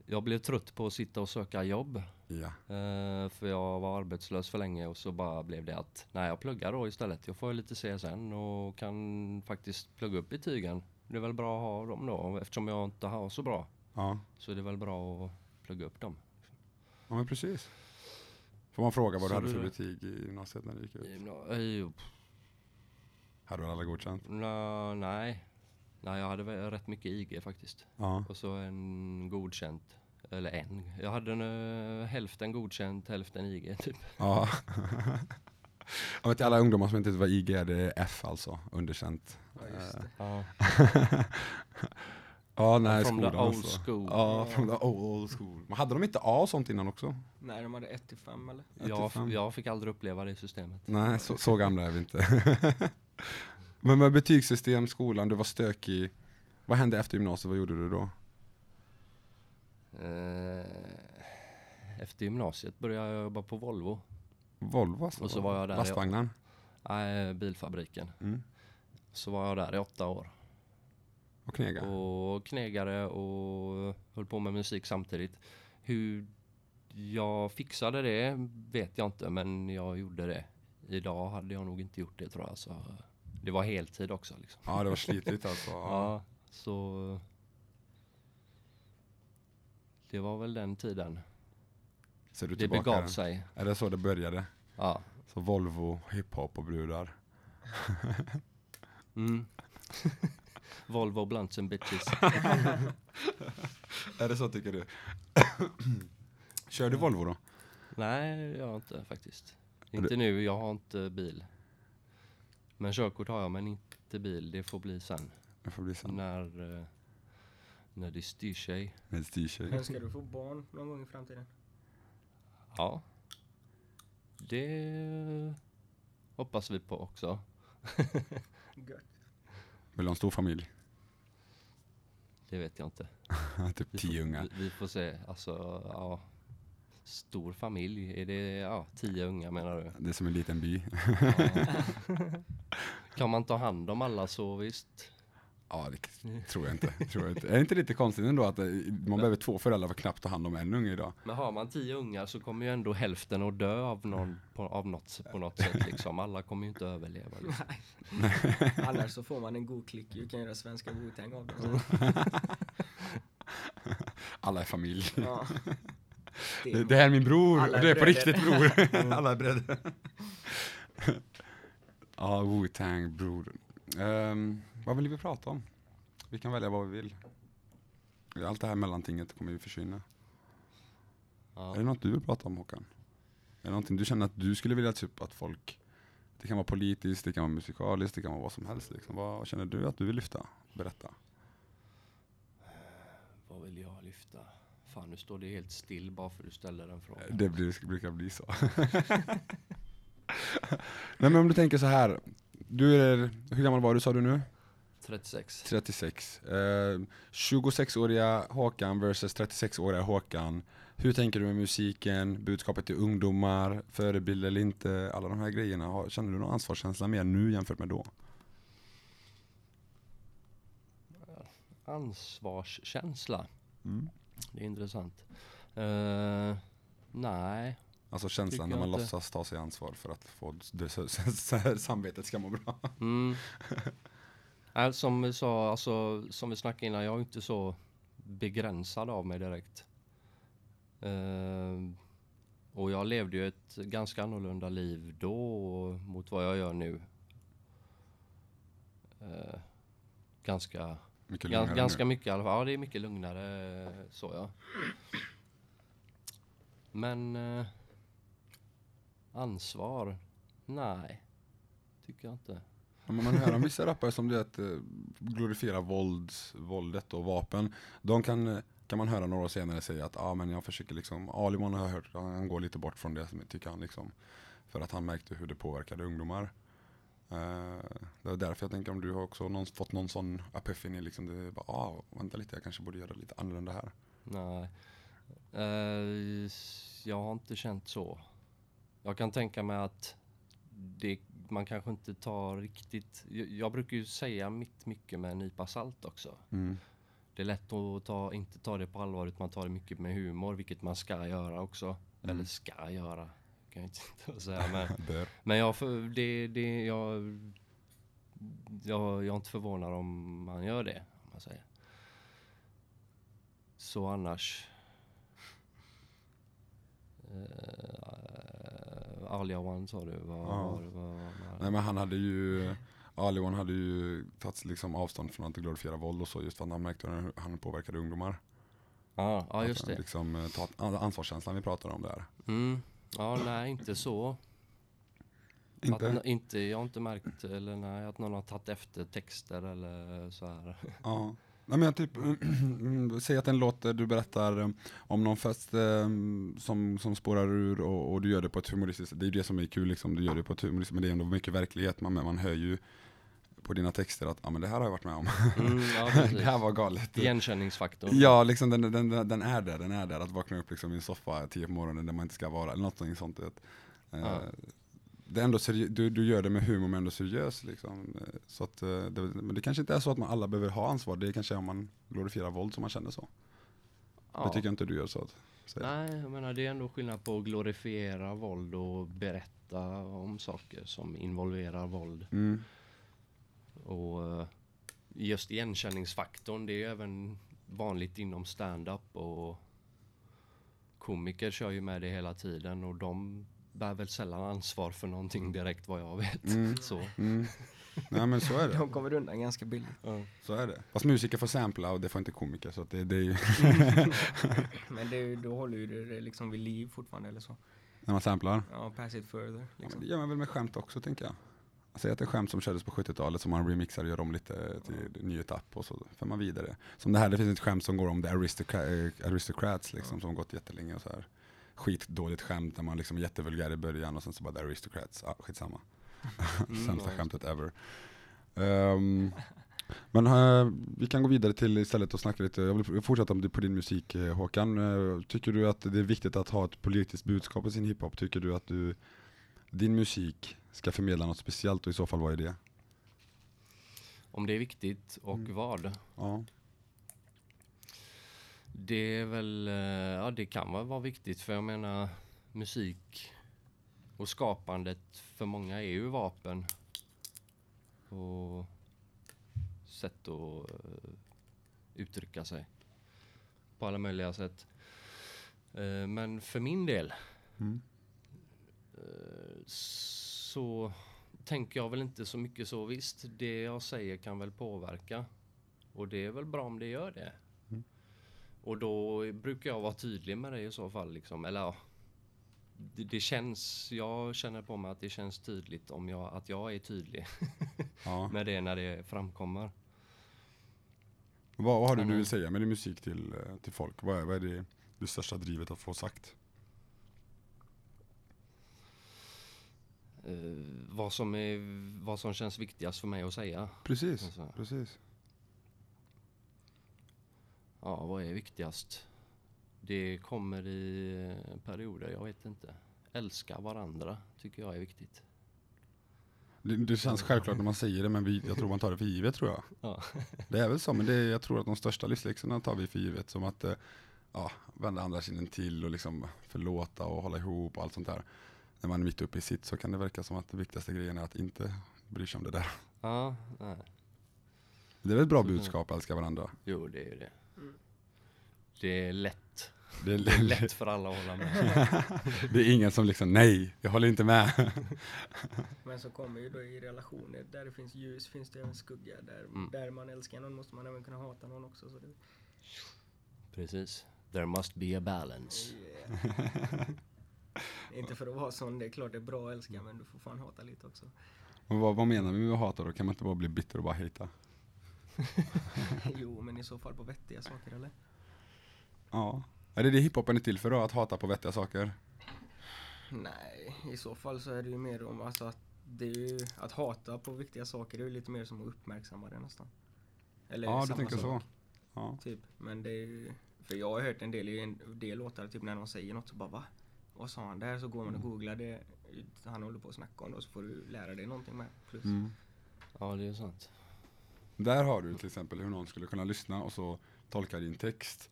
Jag blev trött på att sitta och söka jobb. Ja. Eh, för jag var arbetslös för länge och så bara blev det att nej jag pluggar då istället. Jag får lite CSN och kan faktiskt plugga upp betygen. Det är väl bra att ha dem då eftersom jag inte har så bra. Ja. Så det är väl bra att plugga upp dem. ja, men precis. Får man fråga vad du Så hade du- för betyg i gymnasiet när du gick ut? Eh, Hade du alla godkänt? Nå, nej. Nej, jag hade väl rätt mycket IG faktiskt. Ja. Och så en godkänt. Eller en. Jag hade en, eh, hälften godkänt, hälften IG typ. Ja. Jag vet till alla ungdomar som inte vet vad IG är, det är F alltså, underkänt. Ja, just det. Ja. Ja, nej, From the skolan old alltså. school. Ja, from the old school. Men hade de inte A och sånt innan också? Nej, de hade 1 till 5 eller? Jag, fem. jag fick aldrig uppleva det systemet. Nej, så, så gamla är vi inte. Men med betygssystem, skolan, du var stökig. Vad hände efter gymnasiet, vad gjorde du då? Eh, Efter gymnasiet började jag jobba på Volvo. Volvo alltså? Och så var jag där Lastvagnar? Nej, bilfabriken. Mm. Så var jag där i åtta år. Och knega? Och knegade och höll på med musik samtidigt. Hur jag fixade det vet jag inte, men jag gjorde det. Idag hade jag nog inte gjort det tror jag. Så det var heltid också. Liksom. Ja, det var slitigt alltså. Ja, så det var väl den tiden. Ser du Det begav sig. Är det så det började? Ja. Så Volvo, hiphop och brudar? Mm. Volvo blunts and bitches. Är det så tycker du? Kör du Volvo då? Nej, jag har inte faktiskt. du- Inte nu, jag har inte bil. Men körkort har jag, men inte bil. Det får bli sen. Det får bli sen. När, eh, när det styr sig. Med styr sig. Önskar du få barn någon gång i framtiden? Ja. Det hoppas vi på också. Gött. Vill du ha en stor familj? Det vet jag inte. typ Vi tio unga. Vi, vi får se. Alltså, ja. Stor familj, är det ja, tio unga menar du? Det är som en liten by. Ja. kan man ta hand om alla så visst. Ja, det tror jag inte. Tror jag inte. Är det inte lite konstigt ändå att eh, man behöver två föräldrar för att knappt ta hand om en unge idag? Men har man tio ungar så kommer ju ändå hälften att dö av, någon, på, av något, på något sätt liksom. Alla kommer ju inte överleva. Liksom. Annars så får man en god klick. Du kan göra svenska Wu-Tang av det. Alla är familj. Ja. Det är det här är min bror, Alla är det är på riktigt bror. Alla är bröder. ja, Wu-Tang bror. Ehm, vad vill vi prata om? Vi kan välja vad vi vill. Allt det här mellantinget kommer ju försvinna. Ja. Är det något du vill prata om Håkan? Är det någonting du känner att du skulle vilja typ att folk, det kan vara politiskt, det kan vara musikaliskt, det kan vara vad som helst liksom. Vad, känner du att du vill lyfta? Berätta. Vad vill jag lyfta? Fan nu står det helt still bara för att du ställer den frågan. Det blir, brukar bli så. Nej men om du tänker så här. Du är, hur gammal var du sa du nu? 36. 36. Eh, 26-åriga Håkan versus 36-åriga Håkan. Hur tänker du med musiken, budskapet till ungdomar, förebild eller inte, alla de här grejerna. Känner du någon ansvarskänsla mer nu jämfört med då? Ansvarskänsla. Mm. Det är intressant. Eh, nej, Alltså känslan när man inte. låtsas ta sig ansvar för att få det, så, så, så, samvetet ska må bra. Mm. Nej, som vi sa, alltså, som vi snackade innan, jag är inte så begränsad av mig direkt. Eh, och jag levde ju ett ganska annorlunda liv då mot vad jag gör nu. Eh, ganska Mycket Gans, ganska nu. mycket i alla fall. Ja, det är mycket lugnare så ja. Men eh, ansvar? Nej, tycker jag inte. Ja, men man hör om vissa rappare som det att eh, glorifiera våld, våldet och vapen. De kan, eh, kan man höra några år senare säga att ah, men jag försöker liksom, Alimon har hört, han går lite bort från det som tycker han liksom. För att han märkte hur det påverkade ungdomar. Uh, det är därför jag tänker om du har också någon, fått någon sån epiphany liksom, det är bara, ah, vänta lite jag kanske borde göra lite annorlunda här. Nej. Uh, jag har inte känt så. Jag kan tänka mig att det, man kanske inte tar riktigt... Jag, jag brukar ju säga mitt mycket med en nypa salt också. Mm. Det är lätt att ta, inte ta det på allvar utan man tar det mycket med humor, vilket man ska göra också. Mm. Eller ska göra, kan jag inte säga. Men, men jag, det, det, jag, jag, jag är inte förvånad om man gör det, om man säger. Så annars... Uh, Alia One sa du, vad, Ja. vad, vad, vad, Nej men han hade ju, Aliwan hade ju tagit liksom avstånd från att glorifiera våld och så just för att han märkte hur han påverkade ungdomar. Ja, ja Att just det. Liksom eh, ta ansvarskänslan vi pratar om där. Mm. Ja, nej inte så. Inte? Att, inte, jag har inte märkt eller nej, att någon har tagit efter texter eller så här. Ja. Nej men jag typ, säg att en låt du berättar eh, om någon fest eh, som, som spårar ur och, och du gör det på ett humoristiskt, det är ju det som är kul liksom, du gör det på ett humoristiskt, men det är ändå mycket verklighet, man, man hör ju på dina texter att, ja men det här har jag varit med om, Mm, ja, det här var galet. Igenkänningsfaktorn. Ja, liksom den, den, den, den är där, den är där, att vakna upp liksom i en soffa tio på morgonen där man inte ska vara, eller något sånt. Att, eh, Ja. Det är ändå seri- du, du gör det med humor men ändå seriös liksom. Eh, Så att, eh, det, men det kanske inte är så att man alla behöver ha ansvar, det kanske är om man glorifierar våld som man känner så. Ja. Det tycker jag inte du gör så att säga. Nej, jag menar det är ändå skillnad på att glorifiera våld och berätta om saker som involverar våld. Mm. Och eh, just igenkänningsfaktorn, det är även vanligt inom stand-up och komiker kör ju med det hela tiden och de bär väl sällan ansvar för någonting direkt vad jag vet. Mm. Så. Mm. Nej men så är det. De kommer undan ganska billigt. Så är det. Fast musiker får sampla och det får inte komiker så att det, det är ju, Men det, då håller ju det, liksom vid liv fortfarande eller så. när man samplar. Ja, pass it further. Ja, men Liksom. det gör man väl med skämt också tänker jag. Säg att det är skämt som kördes på 70-talet som man remixar och gör om lite till ny etapp och så för man vidare. Som det här, det finns ett skämt som går om the aristocra- eh, aristocrats liksom, som gått jättelänge och så här. Skitdåligt skämt där man liksom är jättevulgär i början och sen så bara the aristocrats, ah, skitsamma. Mm, Sämsta ja. skämtet ever. Ehm, men eh, vi kan gå vidare till istället och snacka lite, jag vill fortsätta på din musik eh, Håkan. Eh, tycker du att det är viktigt att ha ett politiskt budskap i sin hiphop? Tycker du att du, din musik ska förmedla något speciellt och i så fall vad är det? Om det är viktigt och Mm. vad? Ja. Det är väl, eh, ja det kan väl vara viktigt för jag menar musik och skapandet för många är ju vapen och sätt att eh, uttrycka sig på alla möjliga sätt. Eh, Men för min del Mm. så tänker jag väl inte så mycket så. Visst, det jag säger kan väl påverka och det är väl bra om det gör det. Och då brukar jag vara tydlig med det i så fall. Liksom. Eller ja, det, det känns, jag känner på mig att det känns tydligt om jag, att jag är tydlig ja. med det när det framkommer. Vad, vad har du du Mm. vill säga med din musik till, eh, till folk? Vad är, vad är det, det största drivet att få sagt? Eh, vad, som är, vad som känns viktigast för mig att säga. Precis, Alltså. precis. Ja, vad är viktigast? Det kommer i eh, perioder, jag vet inte. Älska varandra tycker jag är viktigt. Det, det känns självklart när man säger det men vi, jag tror man tar det för givet tror jag. Ja. Det är väl så, men det är, jag tror att de största livsläxorna tar vi för givet. Som att eh, ja, vända andra kinden till och liksom förlåta och hålla ihop och allt sånt där. När man är mitt uppe i sitt så kan det verka som att det viktigaste grejen är att inte bry sig om det där. Ja, nej. Det är väl ett bra budskap, älska varandra. Jo, det är ju det. Det är lätt. Det är, Det är lätt för alla att hålla med. det är ingen som liksom, nej, jag håller inte med. Men så kommer ju då i relationer där det finns ljus finns det även skugga. Där, Mm. där man älskar någon måste man även kunna hata någon också. Så det, Precis. There must be a balance. yeah. Inte för att vara sån, det är klart det är bra att älska men du får fan hata lite också. Men vad, vad menar vi med att hata då? Kan man inte bara bli bitter och bara hata? jo men i så fall på vettiga saker eller? Ja. Är det det hiphopen är till för då? Att hata på vettiga saker? Nej, i så fall så är det ju mer om alltså att det är ju, att hata på viktiga saker det är ju lite mer som att uppmärksamma det nästan. Eller Ja, du samma tänker så. sak, Ja. Typ. Men det är ju, för jag har hört en del en del låtar, typ när någon säger något så bara va? Vad sa han där? Så går man och Mm. googlar det han håller på att snacka om och så får du lära dig någonting med. Plus. Mm. Ja, det är sant. Där har du till exempel hur någon skulle kunna lyssna och så tolka din text.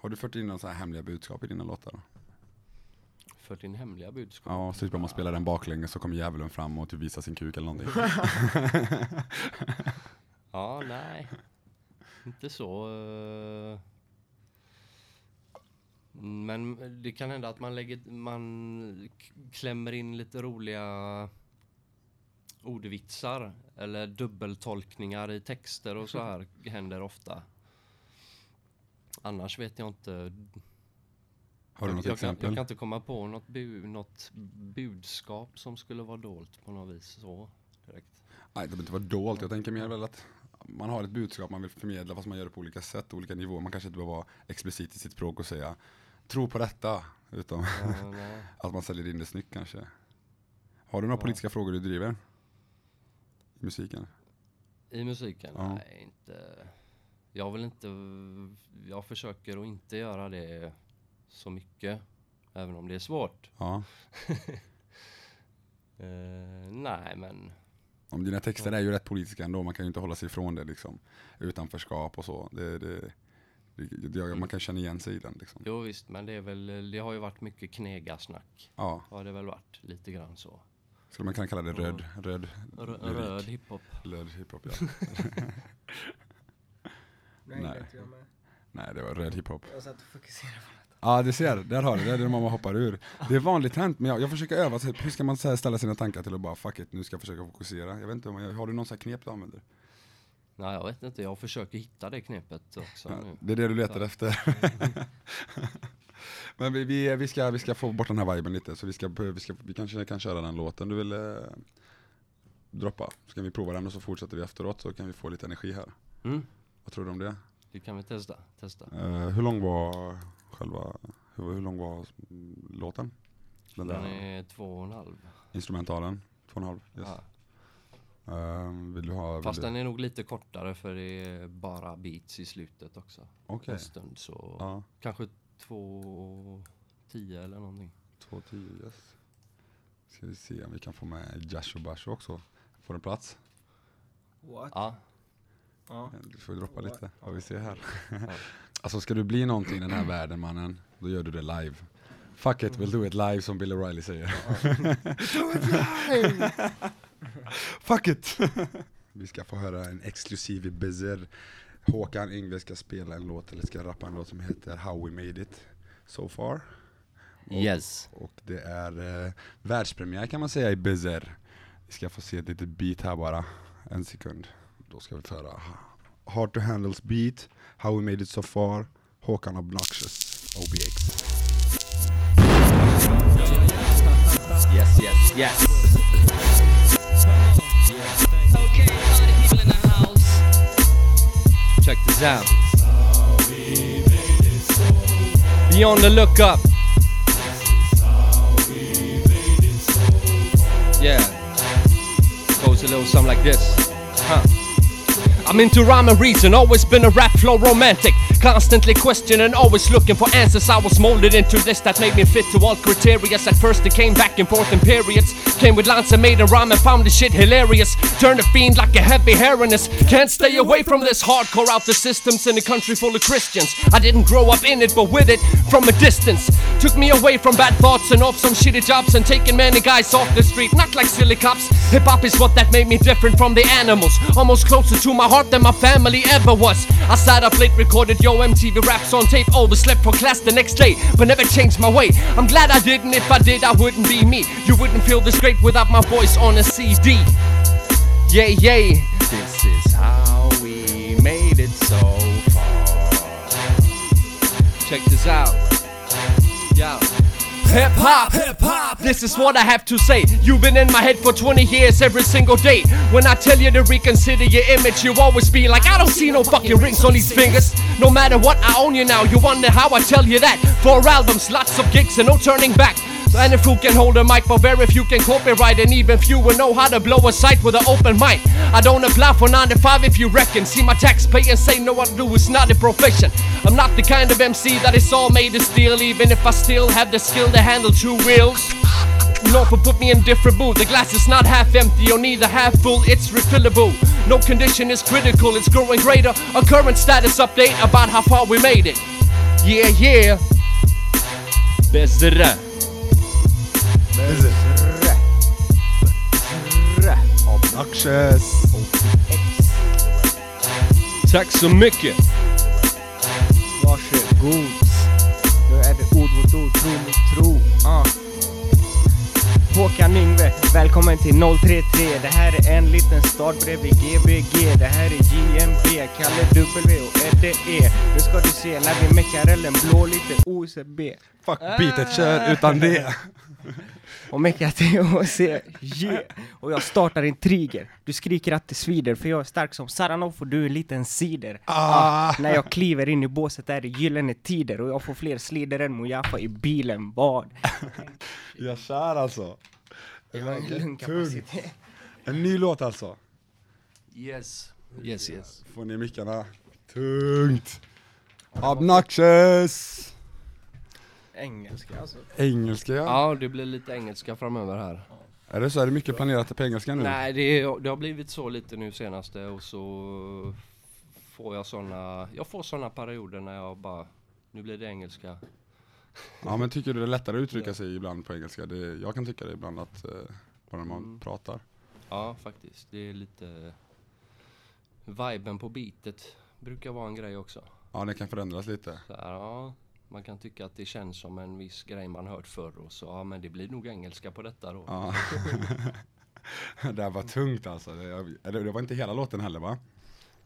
Har du fört in några så här hemliga budskap i dina låtar? För din hemliga budskap. Ja, så typ om man spelar den baklänges så kommer djävulen fram och typ visar sin kuk eller någonting. Ja, nej. Inte så. eh. Men det kan hända att man lägger, man klämmer in lite roliga ordvitsar eller dubbeltolkningar i texter och så här händer ofta. Annars vet jag inte. Har du något jag, exempel? Kan, jag kan inte komma på något, bu, något budskap som skulle vara dolt på något vis så direkt. Nej, det behöver inte vara dolt. Jag tänker mer väl att man har ett budskap man vill förmedla fast man gör det på olika sätt, olika nivåer. Man kanske inte behöver vara explicit i sitt språk och säga tro på detta, utan Ja, att man säljer in det snyggt kanske. Har du några Ja. politiska frågor du driver? I musiken? I musiken? Ja. Nej, inte. Jag vill inte. Jag försöker att inte göra det så mycket. Även om det är svårt. Ja. Eh, nej, men Om dina texter är ju rätt politiska ändå, man kan ju inte hålla sig ifrån det liksom. Utanförskap och så. Det, det, det, man kan känna igen sig i den liksom. jo visst, men det är väl. Det har ju varit mycket knegasnack. Ja, Har det väl varit lite grann så. skulle man kunna kalla det röd, röd, Rö- lyrik. röd hiphop. Röd hiphop ja. Nu hängde Nej. inte jag med. Nej, det var röd hiphop. Jag satt och fokuserade på något. Ja, det ser, där har du det, det är när mamma hoppar ur. Det är vanligt hänt, men jag, jag försöker öva, så hur ska man så här ställa sina tankar till att bara fuck it, nu ska jag försöka fokusera. Jag vet inte, om jag, har du någon sån här knep du använder? Nej, jag vet inte. Jag försöker hitta det knepet också Ja, nu. det är det du letar efter. men vi, vi, vi, ska, vi ska få bort den här viben lite, så vi, ska, vi, ska, vi kanske kan köra den låten du vill eh, droppa. Så kan vi prova den och så fortsätter vi efteråt så kan vi få lite energi här. Mm, Vad tror du om det? Det kan vi testa. Testa. Eh, hur lång var själva, hur, hur lång var låten? Den Den där är två och en halv. instrumentalen? Två och en halv? Yes. Ja. Eh, vill du ha? Vill Fast du, den är nog lite kortare för det är bara beats i slutet också. Okej. En stund så Ja, kanske två och tio eller någonting. två tio yes. Ska vi se om vi kan få med Jasho Basho också. Får den plats? What? Ja, Ja. Du får droppa lite, vad vi ser här. alltså ska du bli någonting i den här världen mannen, då gör du det live. Fuck it, we'll do it live som Bill O'Reilly säger. Fuck it! vi ska få höra en exklusiv buzzer. Håkan Yngve ska spela en låt, eller ska rappa en låt som heter How We Made It So Far. Yes. Och det är eh, världspremiär kan man säga i Buzzer. Vi ska få se ett litet beat här bara, en sekund. Då ska vi få Hard to Handles beat, How We Made It So Far, Håkan Obnoxious, OBX. Yes, yes, yes. Okay, all the people in the house. Check this out. Be on the lookup. Yeah. Goes a little something like this. Huh. I'm into rhyme and reason, always been a rap flow romantic. Constantly questioning, always looking for answers. I was molded into this that made me fit to all criteria. At first, it came back and forth in periods. Came with lines and made a rhyme and found the shit hilarious. Turned a fiend like a heavy heroinist. Can't stay away from this hardcore out the systems in a country full of Christians. I didn't grow up in it, but with it from a distance. Took me away from bad thoughts and off some shitty jobs and taking many guys off the street, not like silly cops. Hip hop is what that made me different from the animals. Almost closer to my heart than my family ever was. I sat up late, recorded yo MTV raps on tape, overslept for class the next day, but never changed my way. I'm glad I didn't, if I did, I wouldn't be me. You wouldn't feel this great without my voice on a CD. Yay, yay. This is how we made it so far. Check this out. Hip hop, hip hop. This is what I have to say. You've been in my head for 20 years every single day. When I tell you to reconsider your image, you always be like, I don't see no fucking rings on these fingers. No matter what, I own you now. You wonder how I tell you that. Four albums, lots of gigs, and no turning back. And if you can hold a mic, but very few can copyright, and even fewer know how to blow a site with an open mic. I don't apply for 9 to 5 if you reckon. See my tax pay and say no, I do is not a profession. I'm not the kind of MC that is all made of steel, even if I still have the skill to handle two wheels. North will put me in different mood. The glass is not half empty or neither half full, it's refillable. No condition is critical, it's growing greater. A current status update about how far we made it. Yeah, yeah. Obnoxious! Tack så mycket. Varsågod. Nu är det ord mot ord, tro mot tro. Ah. Håkan Yngve, välkommen till 033. Det här är en liten stad bredvid GBG. Det här är JMB, Kalle W och Edde E. Nu ska du se när vi meckar en blå lite OCB. Fuck beatet, kör utan det! Och meckar till OC, yeah. Och jag startar intriger. Du skriker att det svider för jag är stark som Saranov och du är en liten cider. Ah. När jag kliver in i båset är det gyllene tider och jag får fler slider än Mujafa i bilen. Vad? Jag kör alltså! Jag har lungkapacitet. En ny låt alltså. Yes. Yes, yes. Får ni mickarna? Tungt! Obnoxious! Engelska alltså. Engelska ja. Ja, det blir lite engelska framöver här. Är det så? Är det mycket planerat på engelska nu? Nej, det, är, det har blivit så lite nu senaste och så får jag såna, jag får såna perioder när jag bara, nu blir det engelska. Ja men tycker du det är lättare att uttrycka sig ibland på engelska? Det, jag kan tycka det ibland att, eh, bara när man Mm. pratar. Ja, faktiskt. Det är lite, viben på beatet brukar vara en grej också. Ja det kan förändras lite. Så här, ja, man kan tycka att det känns som en viss grej man hört förr och så, ja men det blir nog engelska på detta då. Ja. det här var tungt alltså. Det, var inte hela låten heller va?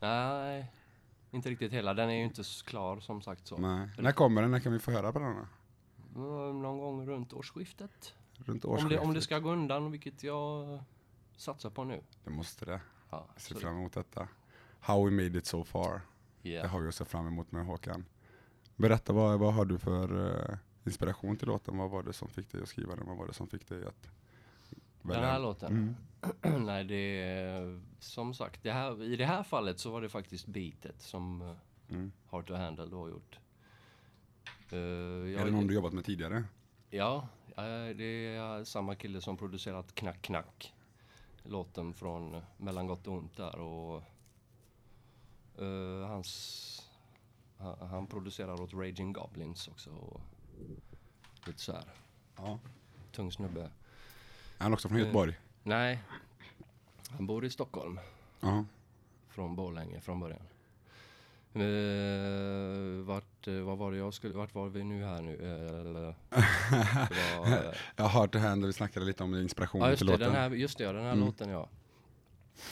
Nej, inte riktigt hela. Den är ju inte klar som sagt så. Nej. När kommer den? När kan vi få höra på den? Mm, Någon gång runt årsskiftet. Runt Om årsskiftet? det, om det ska gå undan, vilket jag satsar på nu. Det måste det. Ja, Jag ser fram emot detta. How we made it so far. det- Det yeah. har vi att se fram emot med Håkan. Berätta, vad, vad har du för eh, inspiration till låten? Vad var det som fick dig att skriva den? Vad var det som fick dig att Den här låten? Mm. Nej, det är som sagt, det här, i det här fallet så var det faktiskt beatet som uh, Mm. Hard to Handle då har gjort. Uh, Är det någon du jobbat med tidigare? Ja, eh, det är samma kille som producerat Knack Knack. Låten från Mellan gott och ont där och Eh, hans, han, han producerar åt Raging Goblins också. Och lite så här. Ja. Tung snubbe. Är han också från Göteborg? Nej, han bor i Stockholm. Ja. Från Borlänge från början. Uh, vart, eh, vad var det jag skulle, vart var vi nu här nu? Eh, det var, eh, Jag har hört det här när vi snackade lite om inspiration ja till det, låten. den här, just det, ja, den här Mm. låten ja.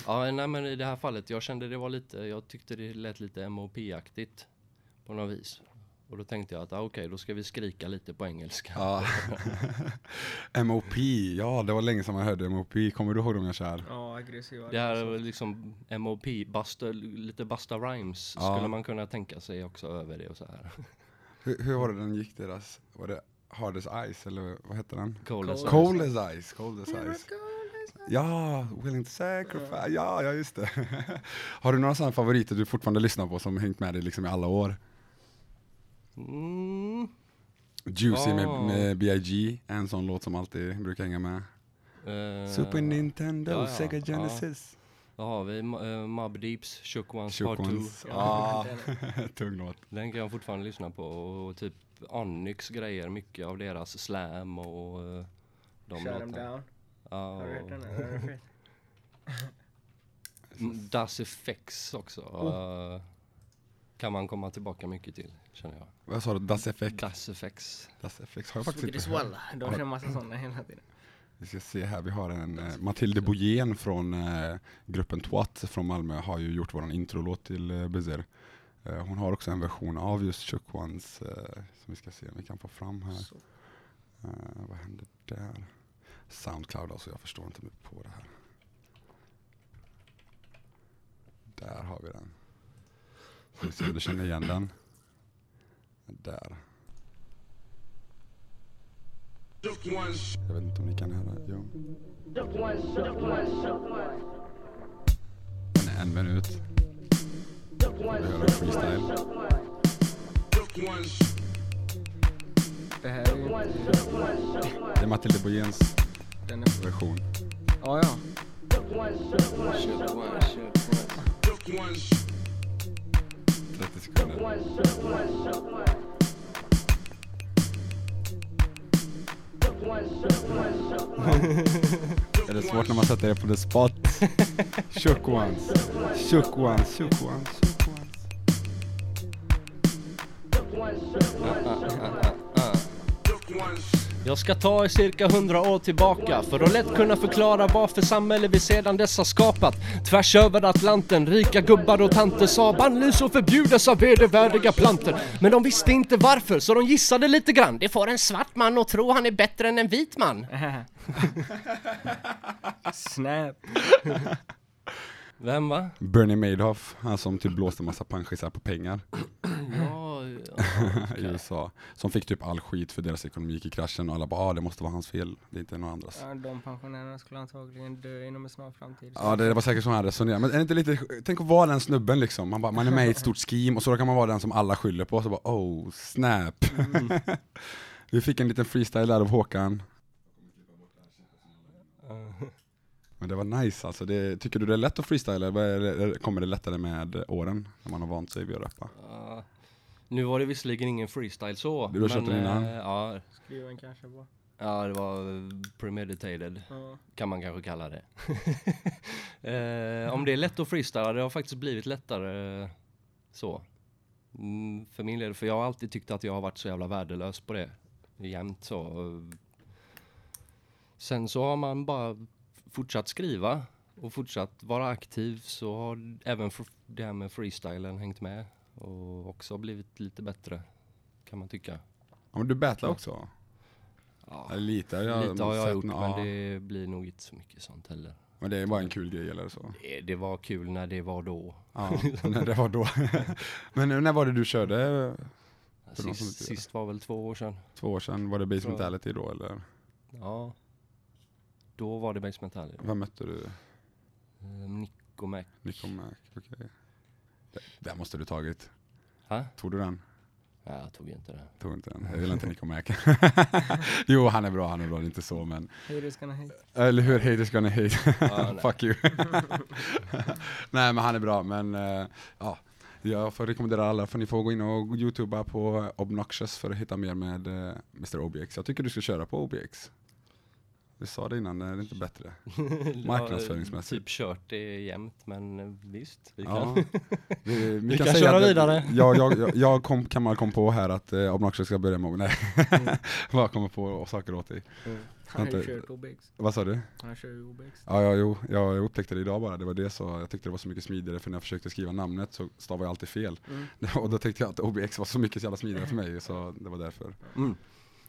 Ja nej men i det här fallet, jag kände det var lite, jag tyckte det lät lite MOP-aktigt på något vis. Och då tänkte jag att ah, okej, då ska vi skrika lite på engelska. Ja. MOP, ja det var länge sedan man hörde MOP. Kommer du ihåg dem jag kär? Ja, aggressiva. Det här är väl liksom MOP, Busta, lite Busta Rhymes Ja. skulle man kunna tänka sig också över det och så här. Hur, hur var det den gick deras? Var det Hard as Ice eller vad hette den? Cold as Cold. ice. Cold as Ice, Cold as Ice. Ja, Willing to Sacrifice, ja, ja just det. Har du några sådana favoriter du fortfarande lyssnar på som hängt med dig liksom i alla år? Mm. Juicy Ja. med, med B.I.G. En sån låt som alltid brukar hänga med. Eh, Super Nintendo, ja, ja, Sega ja. Genesis. Då har vi uh, Mob Deeps, Shook Ones Shook Part 2. Ones. Ja, Ja, tung låt. Den kan jag fortfarande lyssna på och typ Onyx grejer, mycket av deras slam och uh, de Shut them låtarna. down. Ja, Har du hört den? Är den fet? Mm, Das Effects också. Oh. eh, kan man komma tillbaka mycket till, känner jag. Vad sa du? Das Effect? Das Effects. Das Effect har jag faktiskt inte hört. De kör massa sådana hela tiden. Vi ska se här, vi har en eh, Mathilde Bojén från eh, gruppen Twat från Malmö har ju gjort våran introlåt till eh, Buzzer. Eh, hon har också en version av just Chuck Ones eh, som vi ska se om vi kan få fram här. Eh, vad hände där? Soundcloud alltså, jag förstår inte mycket på det här. Där har vi den. Ska vi se om du känner igen den. Där. Jag vet inte om ni kan höra. Jo. En, en minut. Vi höra freestyle. Det här är. Det är Matilda Den är... version. Ja, ja. 30 sekunder. är det svårt när man sätter det på the spot? Shook ones. Shook ones. Shook ones. Shook ones. Jag ska ta er cirka hundra år tillbaka för att lätt kunna förklara varför samhälle vi sedan dess har skapat. Tvärs över Atlanten, rika gubbar och tanter sa bannlys och förbjudas av vedervärdiga planter. Men de visste inte varför, så de gissade lite grann. Det får en svart man att tro han är bättre än en vit man. Snap. Vem va? Bernie Madoff, han som typ blåste massa panschisar på pengar Ja, i USA. Som fick typ all skit för deras ekonomi gick i kraschen och alla bara ah, det måste vara hans fel, det är inte någon andras. Ja, de pensionärerna skulle antagligen dö inom en snar framtid. Ja det var säkert så han resonerade, men är det inte lite, tänk att vara den snubben liksom, man, bara, man är med i ett stort scheme och så kan man vara den som alla skyller på, och så bara oh snap. Vi fick en liten freestyle där av Håkan. Men det var nice alltså, det, tycker du det är lätt att freestyla eller kommer det lättare med åren? När man har vant sig vid att rappa? Ja. nu var det visserligen ingen freestyle så. Du har kört den innan? eh, ja, Skriven kanske på. ja, det var eh, premeditated. Ja. kan man kanske kalla det. eh, om det är lätt att freestyla, det har faktiskt blivit lättare eh, så. Mm, för min del, för jag har alltid tyckt att jag har varit så jävla värdelös på det. Jämt så. Sen så har man bara fortsatt skriva och fortsatt vara aktiv så har även det här med freestylen hängt med och också blivit lite bättre kan man tycka. Ja men du battlar också? Ja, lite? Jag lite har jag gjort men ja. det blir nog inte så mycket sånt heller. men det är bara en kul grej eller så? Det, det var kul när det var då. Ja, när det var då. men när var det du körde? Sist, sist var väl två år sedan. Två år sedan, var det Base. Mentality då eller? Ja. Då var det Basement Alley. Vem mötte du? Uh, Nico Mac. Nico Mac, okej. Det- Den måste du tagit. Ha? Tog du den? Nej, jag tog inte det. Tog inte den. Jag vill inte Nico Mac. jo, han är bra, han är bra, det är inte så men. Haters gonna hate. Eller hur, haters gonna hate. Nej. Fuck you. nej men han är bra, men eh, ja. Jag får rekommendera alla, för ni får gå in och youtuba på Obnoxious för att hitta mer med eh, Mr OBX. Jag tycker du ska köra på OBX. Vi sa det innan, det är inte bättre. Marknadsföringsmässigt. Typ kört det jämt men visst. Vi kan. Ja, vi, Vi kan köra att- vidare. Jag, jag, jag, jag kom, Kamal kom på här att eh, Obnoxious ska börja med, nej, bara kommer på saker åt dig. Han har ju kört OBX. Vad sa du? Han kör ju OBX. Ja, ja, jo, jag upptäckte det idag bara, det var det så jag tyckte det var så mycket smidigare för när jag försökte skriva namnet så stavade jag alltid fel. Mm. Och då tyckte jag att OBX var så mycket så jävla smidigare för mig så det var därför. Mm.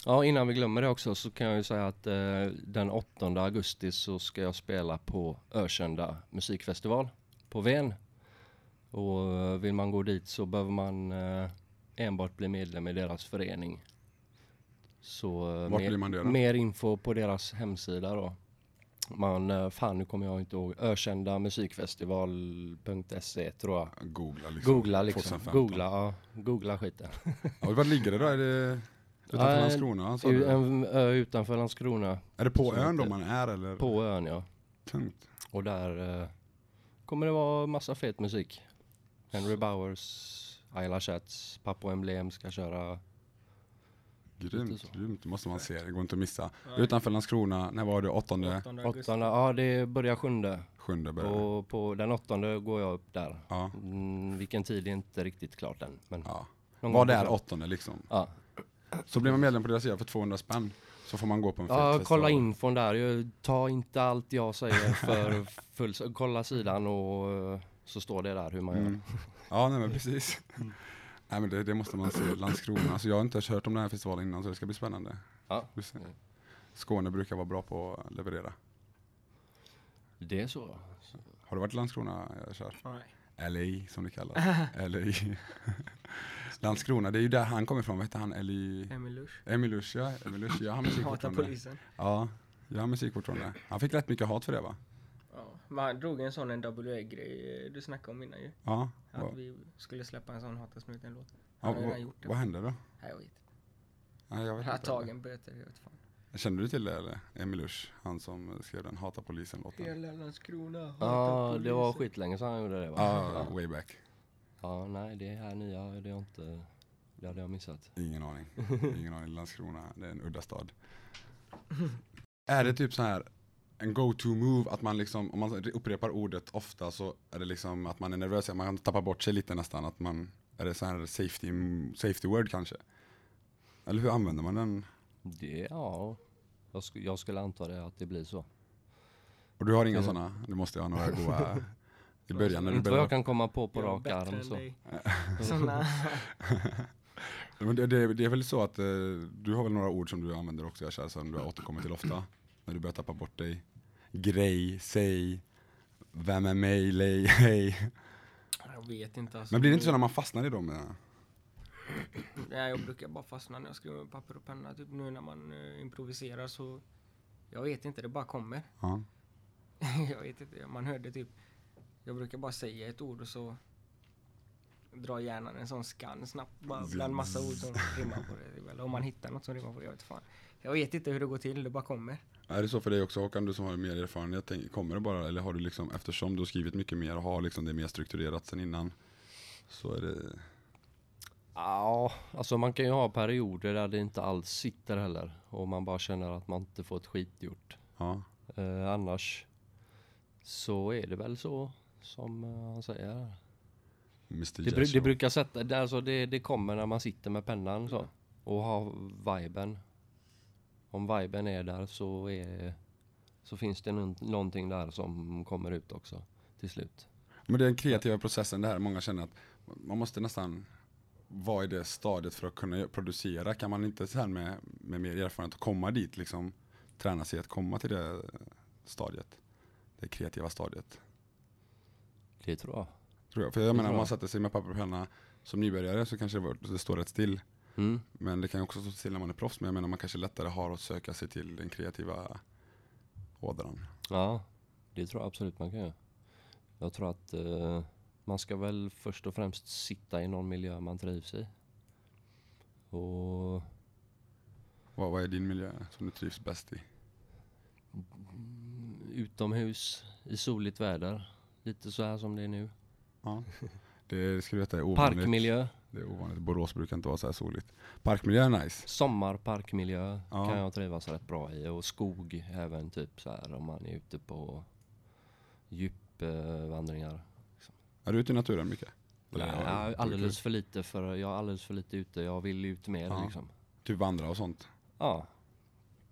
Ja, innan vi glömmer det också så kan jag ju säga att eh, den 8 augusti så ska jag spela på Ökända musikfestival på Ven. Och eh, vill man gå dit så behöver man eh, enbart bli medlem i deras förening. Så eh, mer, mer info på deras hemsida då. Man, eh, fan nu kommer jag inte ihåg, ökända musikfestival.se tror jag. Googla liksom. Googla liksom, 2015. googla, ja, googla skiten. Ja, var ligger det då? Är det utanför Landskrona? Sa U- du? En ö utanför Landskrona, Är det på som ön då man är eller? på ön ja. Tungt. Och där eh, kommer det vara massa fet musik. Henry Bowers, Ayla Chats, Papo Emblem ska köra. Grymt, grymt. Det måste man se, det går inte att missa. Ja. Utanför Landskrona, när var det? Åttonde? 8 augusti. Åttonde, ja det börjar sjunde. Sjunde. Och på den åttonde går jag upp där. Ja. Mm, vilken tid är inte riktigt klart än. Men ja. någon Var gång det på är kvällen. åttonde liksom. Ja, Så blir man medlem på deras sida för 200 spänn. Så får man gå på en ja kolla infon där. Jag, ta inte allt jag säger för full. Kolla sidan och eh, så står det där hur man gör. Mm. Ja, nej men precis. nej men det, det måste man se. Landskrona. Alltså jag har inte hört om den här festivalen innan så det ska bli spännande. Ja. Skåne brukar vara bra på att leverera. Det är så. Har du varit i Landskrona, jag kör? Nej. LA som det kallas. LA. Landskrona, det är ju där han kommer ifrån. Vad heter han? Eli... Emil Lusch. Emilush, ja. Emilush, ja han musik Hatar polisen. Ja, jag har musik fortfarande. Han fick rätt mycket hat för det va? Ja. Men han drog en sån NWA-grej du snackade om innan ju. Ja. Att Va, vi skulle släppa en sån Hata Snuten-låt. ja Han har va, redan gjort det. vad hände då? Nej jag vet inte. Nej, jag vet Han har inte. tagit en böter, jag vet fan. Kände du till det eller? Emilush, han som skrev den Hata polisen-låten. Hela Landskrona hatar Ja, det var skitlänge sedan han gjorde det va? Ja, way back. Ja, nej det här nya, det har jag inte, det hade jag missat. Ingen aning. Ingen aning. Landskrona, det är en udda stad. Är det typ så här en go-to-move att man liksom, om man upprepar ordet ofta så är det liksom att man är nervös, att man tappar bort sig lite nästan, att man, är det så här safety, safety word kanske? Eller hur använder man den? Det, ja, jag, sk- jag skulle anta det att det blir så. Och du har inga Mm. sådana? Du måste ha några goa i början när du Inte vad jag kan komma på på rak arm så. Såna. Men det, det, det är väl så att eh, du har väl några ord som du använder också Yashar, som du har återkommit till ofta? När du börjar tappa bort dig. Grej, säg, vem är mig, lej, hej. Jag vet inte alltså. Men blir det inte så när man fastnar i dem? Ja? Nej, jag brukar bara fastna när jag skriver med papper och penna. Typ nu när man eh, improviserar så... Jag vet inte, det bara kommer. Ja. jag vet inte, man hörde typ... Jag brukar bara säga ett ord och så drar hjärnan en sån scan snabbt bara bland massa ord som rimmar på det. Eller om man hittar något som rimmar på det, jag vet fan. Jag vet inte hur det går till, det bara kommer. Är det så för dig också Håkan, du som har mer erfarenhet? Tänk, Kommer det bara, eller har du liksom, eftersom du har skrivit mycket mer och har liksom det mer strukturerat sen innan, så är det, Ja, alltså man kan ju ha perioder där det inte alls sitter heller. Och man bara känner att man inte får ett skit gjort. ja. Eh, annars så är det väl så som eh, han säger. Mr Det, bru- det brukar sätta, det, alltså det, det kommer när man sitter med pennan så. Och har viben. Om viben är där så, är, så finns det nå- någonting där som kommer ut också till slut. Men det är den kreativa processen det här, många känner att man måste nästan vara i det stadiet för att kunna producera. Kan man inte sen med, med mer erfarenhet komma dit, liksom träna sig att komma till det stadiet? Det kreativa stadiet. Det tror jag. Tror jag. För jag Det menar om man sätter sig med papper och penna som nybörjare så kanske det, det står rätt still. Mm. Men det kan också stå still när man är proffs. Men jag menar man kanske lättare har att söka sig till den kreativa ådran. Ja, det tror jag absolut man kan göra. Jag tror att eh, man ska väl först och främst sitta i någon miljö man trivs i. Och Vad, vad är din miljö som du trivs bäst i? utomhus i soligt väder. Lite så här som det är nu. Ja. Det ska du veta är ovanligt. Parkmiljö, Det är ovanligt. Borås brukar inte vara så här soligt. Parkmiljö är nice. sommarparkmiljö Ja. kan jag trivas rätt bra i. Och skog även typ så här om man är ute på djupvandringar. Är du ute i naturen mycket? Eller Nej, du- jag du alldeles för lite för, jag är alldeles för lite ute. Jag vill ut mer Ja. liksom. Typ vandra och sånt? Ja,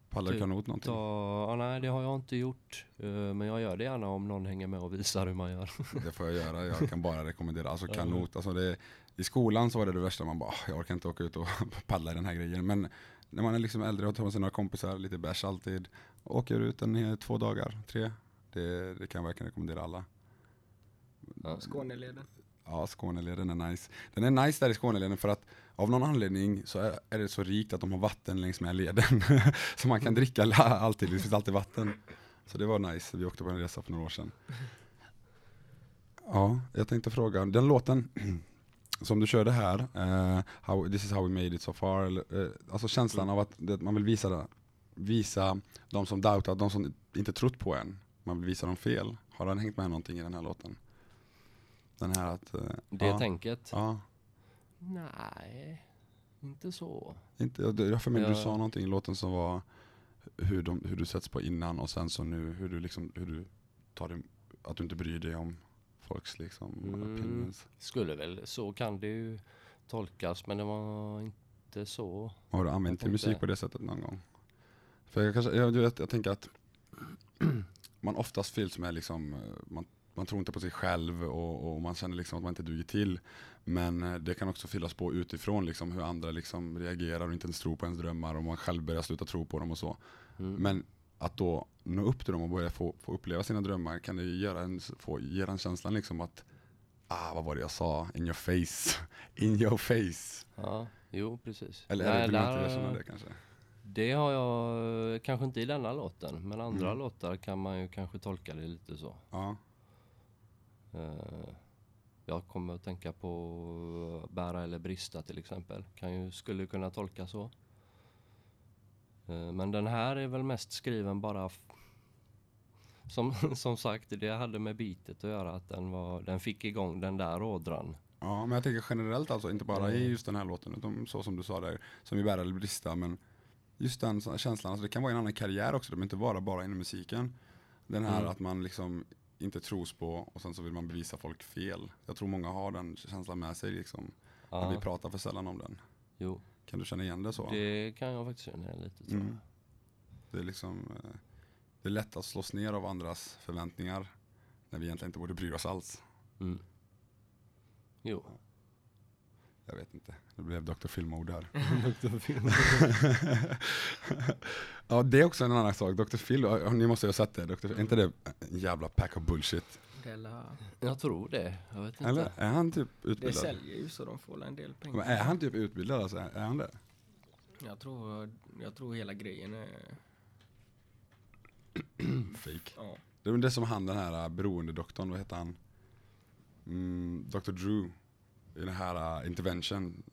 Paddla Typ kanot någonting? ta, ja, nej det har jag inte gjort. Eh, men jag gör det gärna om någon hänger med och visar hur man gör. Det får jag göra, jag kan bara rekommendera. Alltså kanot, alltså det, i skolan så var det det värsta, man bara "Ah, jag orkar inte åka ut och paddla i den här grejen. Men när man är liksom äldre och tar med sig några kompisar, lite bärs alltid, åker ut en två dagar, tre, det, det kan jag verkligen rekommendera alla. Ja. Skåneleden. Ja, Skåneleden är nice. Den är nice där i Skåneleden för att av någon anledning så är, är det så rikt att de har vatten längs med leden. så man kan dricka alltid, det finns alltid vatten. Så det var nice, vi åkte på en resa för några år sedan. Ja, jag tänkte fråga, den låten som du körde här, eh, how, This is how we made it so far, eh, alltså känslan av att det, man vill visa, det, visa de som doubtat, de som inte trott på en, man vill visa dem fel. Har den hängt med någonting i den här låten? Den här att... eh, Det ja, tänket? Ja, Nej, inte så. inte, jag- jag för mig du Ja. sa någonting i låten som var hur, de, hur du sätts på innan och sen så nu hur du liksom, hur du tar det, att du inte bryr dig om folks liksom Mm. opinions. Skulle väl, så kan det ju tolkas men det var inte så. Har du använt Jag din musik på det sättet någon gång? För jag, kanske, jag, jag, jag tänker att man oftast fylls med liksom, eh, man, man tror inte på sig själv och, och man känner liksom att man inte duger till. Men eh, det kan också fyllas på utifrån liksom, hur andra liksom reagerar och inte ens tror på ens drömmar och man själv börjar sluta tro på dem och så. Mm. Men att då nå upp till dem och börja få, få uppleva sina drömmar kan det göra en, få, ge en känslan liksom att Ah, vad var det jag sa? In your face. In your face. Ja, jo precis. Eller är det där- erkänna det kanske? Det har jag, kanske inte i denna låten, men andra Mm. låtar kan man ju kanske tolka det lite så. Ja. Eh, Jag kommer att tänka på bära eller brista till exempel. Kan ju, skulle kunna tolka så. Eh, Men den här är väl mest skriven bara som, som sagt, det hade med beatet att göra att den, var, den fick igång den där ådran. Ja, men jag tänker generellt alltså, inte bara i just den här låten, utan så som du sa där, som i Bära eller brista, men just den känslan, alltså det kan vara en annan karriär också, det behöver inte vara bara inom musiken. Den här Mm. att man liksom inte tros på och sen så vill man bevisa folk fel. Jag tror många har den känslan med sig liksom, men vi Ja, pratar för sällan om den. jo, Kan du känna igen det så? det kan jag faktiskt känna igen lite. Mm. Det är liksom, eh, det är lätt att slås ner av andras förväntningar, när vi egentligen inte borde bry oss alls. Mm. Jo. Jag vet inte, det blev Dr. Phil-mode här. ja, det är också en annan sak. Dr. Phil, ni måste ju ha sett det. Dr. Phil, är inte det en jävla pack of bullshit? Jag tror det, jag vet inte. Eller är han typ det utbildad? säljer ju så de får en del pengar. Men är han typ utbildad alltså? Är han det? Jag tror, jag tror hela grejen är, Fake. ja. Det är det som han den här äh, beroendedoktorn, vad heter han? Mm, Dr. Drew. I den här äh, intervention.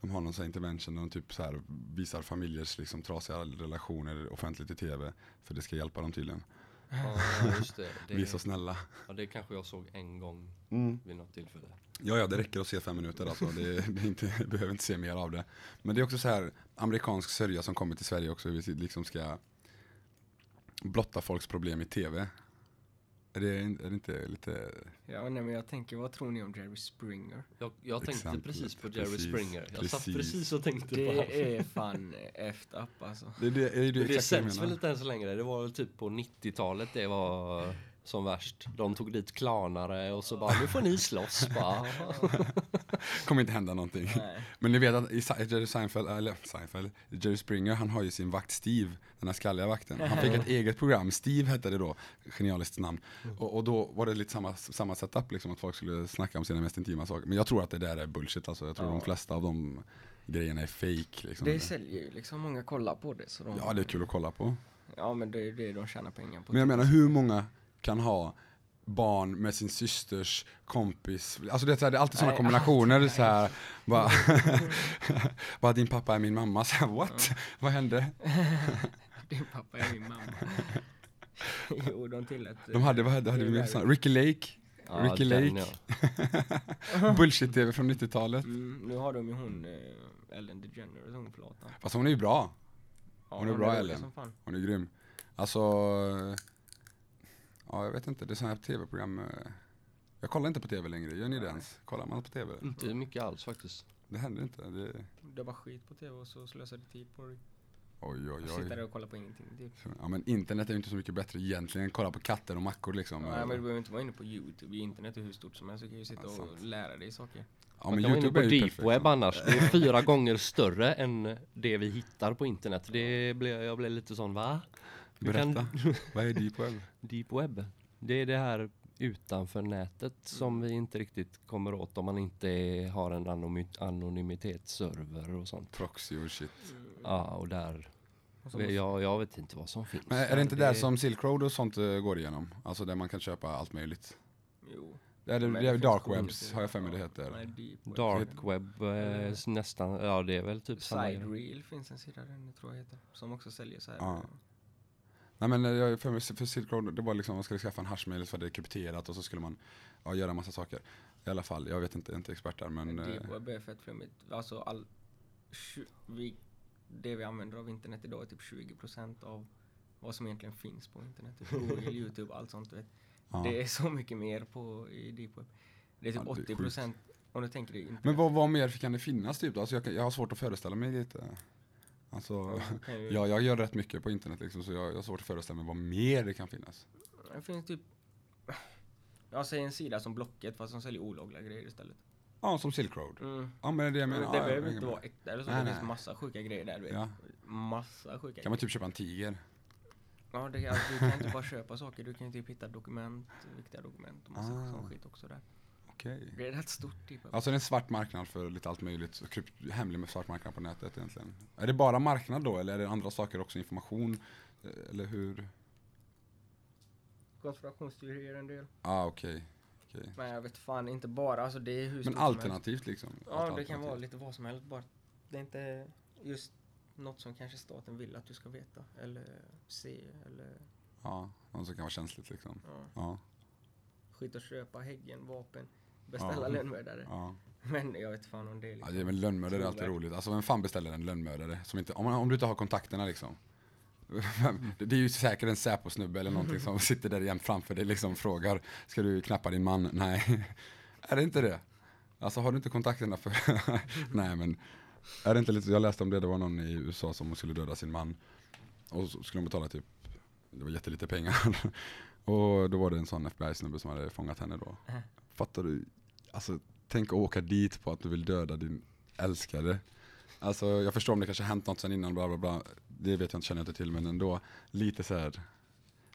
De har någon sån intervention där de typ så här visar familjers liksom trasiga relationer offentligt i tv. För det ska hjälpa dem tydligen. Ja, just det. Bli Det, så snälla. ja, det kanske jag såg en gång vid något tillfälle. Ja, ja, det räcker att se fem minuter alltså. Det, det inte, behöver inte se mer av det. Men det är också så här amerikansk sörja som kommer till Sverige också. Vi liksom ska blotta folks problem i tv. Är det, är det inte lite... Ja, nej, men jag tänker, vad tror ni om Jerry Springer? Jag, jag tänkte Exemplet, precis på Jerry precis, Springer. Jag satt precis. precis och tänkte på honom. Det är fan efter up alltså. Det, det, är det, det sänds väl inte ens längre. Det var väl typ på 90-talet det var som värst. De tog dit klanare och så bara, nu får ni slåss bara. kommer inte hända någonting. Nej. Men ni vet att i Jerry Seinfeld, eller Seinfeld, Jerry Springer, han har ju sin vakt Steve, den här skalliga vakten. Han fick ett eget program, Steve hette det då, genialiskt namn. Och, och då var det lite samma, samma setup, liksom, att folk skulle snacka om sina mest intima saker. Men jag tror att det där är bullshit alltså, jag tror Ja. de flesta av de grejerna är fake. Liksom. Det säljer ju liksom, många kollar på det. Så de, Ja, det är kul att kolla på. Ja, men det är det de tjänar pengar på. Men jag menar, hur många kan ha barn med sin systers kompis, alltså det är, så här, det är alltid sådana Nej, kombinationer så här, bara, bara din pappa är min mamma, så här, what? Vad hände? Din pappa är min mamma. jo, de tillät... De hade, vad hade, hade vi mer sånt? Ricky Lake, Ja, Ricky Lake. ja. Bullshit-tv från 90-talet. Mm, nu har de ju hon, eh, Ellen DeGeneres, hon. Fast hon är ju bra. Ja, Hon är bra, rolig Ellen. som fan. Hon är grym. Alltså, eh, ja jag vet inte, det är sådana här tv-program. eh, Jag kollar inte på tv längre, gör ni det ens? Kollar man på tv? Inte mycket alls faktiskt. Det händer inte. Det, Det var skit på tv och så slösade tid på det. oj oj Sitta där oj. och kolla på ingenting typ. Ja men internet är ju inte så mycket bättre egentligen. Kolla på katter och mackor liksom. Nej men du behöver inte vara inne på youtube, internet är hur stort som helst, du kan ju sitta Ja, och lära dig saker. Ja men vara inne youtube på är ju deep perfekt. web annars. Det är fyra gånger större än det vi hittar på internet. Det blev, jag blev lite sån, va? Du kan- Berätta, vad är deep web? Deep web. Det är det här utanför nätet som vi inte riktigt kommer åt om man inte är- har en anonymitetsserver och sånt. Proxy och shit. Ja, och där, jag, jag vet inte vad som finns. Men är det inte där som Silk Road och sånt eh, går igenom? Alltså där man kan köpa allt möjligt? Jo. Det är, det, Men det är dark webs har jag för mig det heter. Nej. Dark web, s- nästan, ja det är väl typ samma Side grej. Reel finns en sida där, tror jag heter. Som också säljer så här. Ja. Nej men eh, jag för för Silk Road, det var liksom man skulle skaffa en hashmail så var det krypterat och så skulle man ja, göra massa saker. I alla fall, jag vet inte, jag är inte expert där men Men web är fett flummigt. Alltså all, vi, det vi använder av internet idag är typ 20% av vad som egentligen finns på internet. Typ Google, Youtube, allt sånt vet. ja. Det är så mycket mer på i deep web. Det är typ Ja, det är 80% om du tänker dig. Men vad, vad mer kan det finnas typ? Alltså jag, jag har svårt att föreställa mig lite. Alltså, Ja, ju- jag, jag gör rätt mycket på internet liksom så jag, jag har svårt att föreställa mig vad mer det kan finnas. Det finns typ jag säger en sida som Blocket fast som säljer olagliga grejer istället. Ja, som Silk Road. Mm. Ja men det är det jag Men menar. det Ja, behöver inte vara äkta eller så. Nej, det finns nej. massa sjuka grejer där du vet. Ja. Massa sjuka Kan man typ köpa en tiger? Ja, det, alltså, du kan inte bara köpa saker, du kan ju typ hitta dokument, viktiga dokument och massa Ah. sån skit också där. Okej. Det är rätt stort typ. Alltså det är en svart marknad för lite allt möjligt, krypt, hemlig med svart marknad på nätet egentligen. Är det bara marknad då eller är det andra saker också, information? Eh, Eller hur? Konspirationsteorier en del. Ja ah, okej. Okej. Men jag vet fan inte bara, alltså det är hur Men alternativt liksom? Ja, Allt det kan vara lite vad som helst bara. Det är inte just något som kanske staten vill att du ska veta eller se eller Ja, något som kan vara känsligt liksom. ja. Ja, skit att köpa, häggen, vapen, beställa Ja. lönnmördare. ja. Men jag vet fan om det är ja liksom. det är väl lönnmördare är alltid roligt. Alltså vem fan beställer en lönnmördare? Som inte, om, man- om du inte har kontakterna liksom. Det är ju säkert en Säpo-snubbe eller någonting som sitter där jämt framför dig liksom frågar Ska du knappa din man? Nej. Är det inte det? Alltså har du inte kontakterna för... Nej men Är det inte lite, jag läste om det, det var någon i USA som skulle döda sin man Och så skulle de betala typ Det var jättelite pengar Och då var det en sån FBI-snubbe som hade fångat henne då. Fattar du? Alltså tänk att åka dit på att du vill döda din älskade Alltså jag förstår om det kanske har hänt något sen innan bla bla bla Det vet jag inte, känner jag inte till men ändå Lite så här.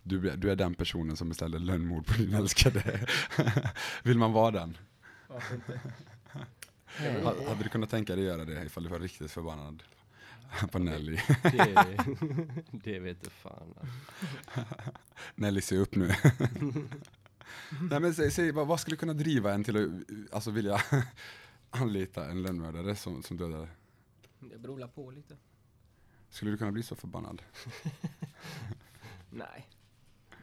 Du, du är den personen som beställde lönnmord på din älskade Vill man vara den? Varför inte? Ha- Hade du kunnat tänka dig göra det ifall du var riktigt förbannad på Nelly? Det, det vet du fan. Nelly se upp nu. Nej men säg, säg vad, vad skulle kunna driva en till att alltså, vilja anlita en lönnmördare som, som dödar? Det beror på lite. Skulle du kunna bli så förbannad? Nej.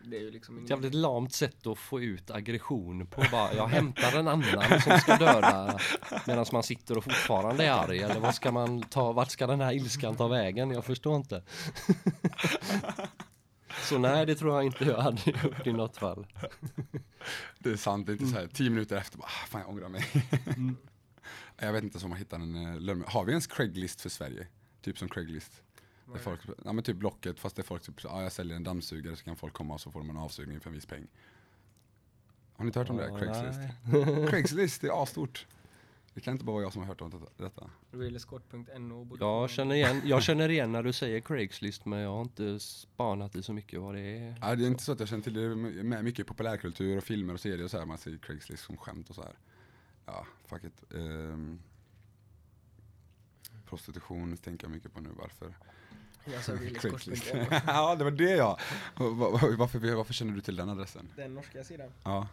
Det är ju liksom Ett ingen... jävligt lamt sätt att få ut aggression på bara, jag hämtar en annan som ska döda medan man sitter och fortfarande är arg. Eller vad ska man ta, vart ska den här ilskan ta vägen? Jag förstår inte. Så nej, det tror jag inte jag hade gjort i något fall. Det är sant, det är inte så här tio minuter efter, bara, ah, fan jag ångrar mig. Jag vet inte om man hittar en uh, lönnmördare. Har vi ens Craigslist för Sverige? Typ som Craigslist. Där folk, ja men typ Blocket, fast det är folk typ, ja jag säljer en dammsugare så kan folk komma och så får de en avsugning för en viss peng. Har ni inte hört om det? Craigslist? Craigslist, det är asstort. Det kan inte bara vara jag som har hört om detta- borde Jag känner, igen, jag känner igen när du säger Craigslist men jag har inte spanat i så mycket vad det är. Ja, det är inte så att jag känner till det, med mycket i populärkultur och filmer och serier och så här, man ser Craigslist som skämt och så här. Ja, fuck it. Ehm, prostitution tänker jag mycket på nu, varför? Jag sa Craigslist. ja, det var det ja! Va- va- Varför, varför känner du till den adressen? Den norska sidan. Ja,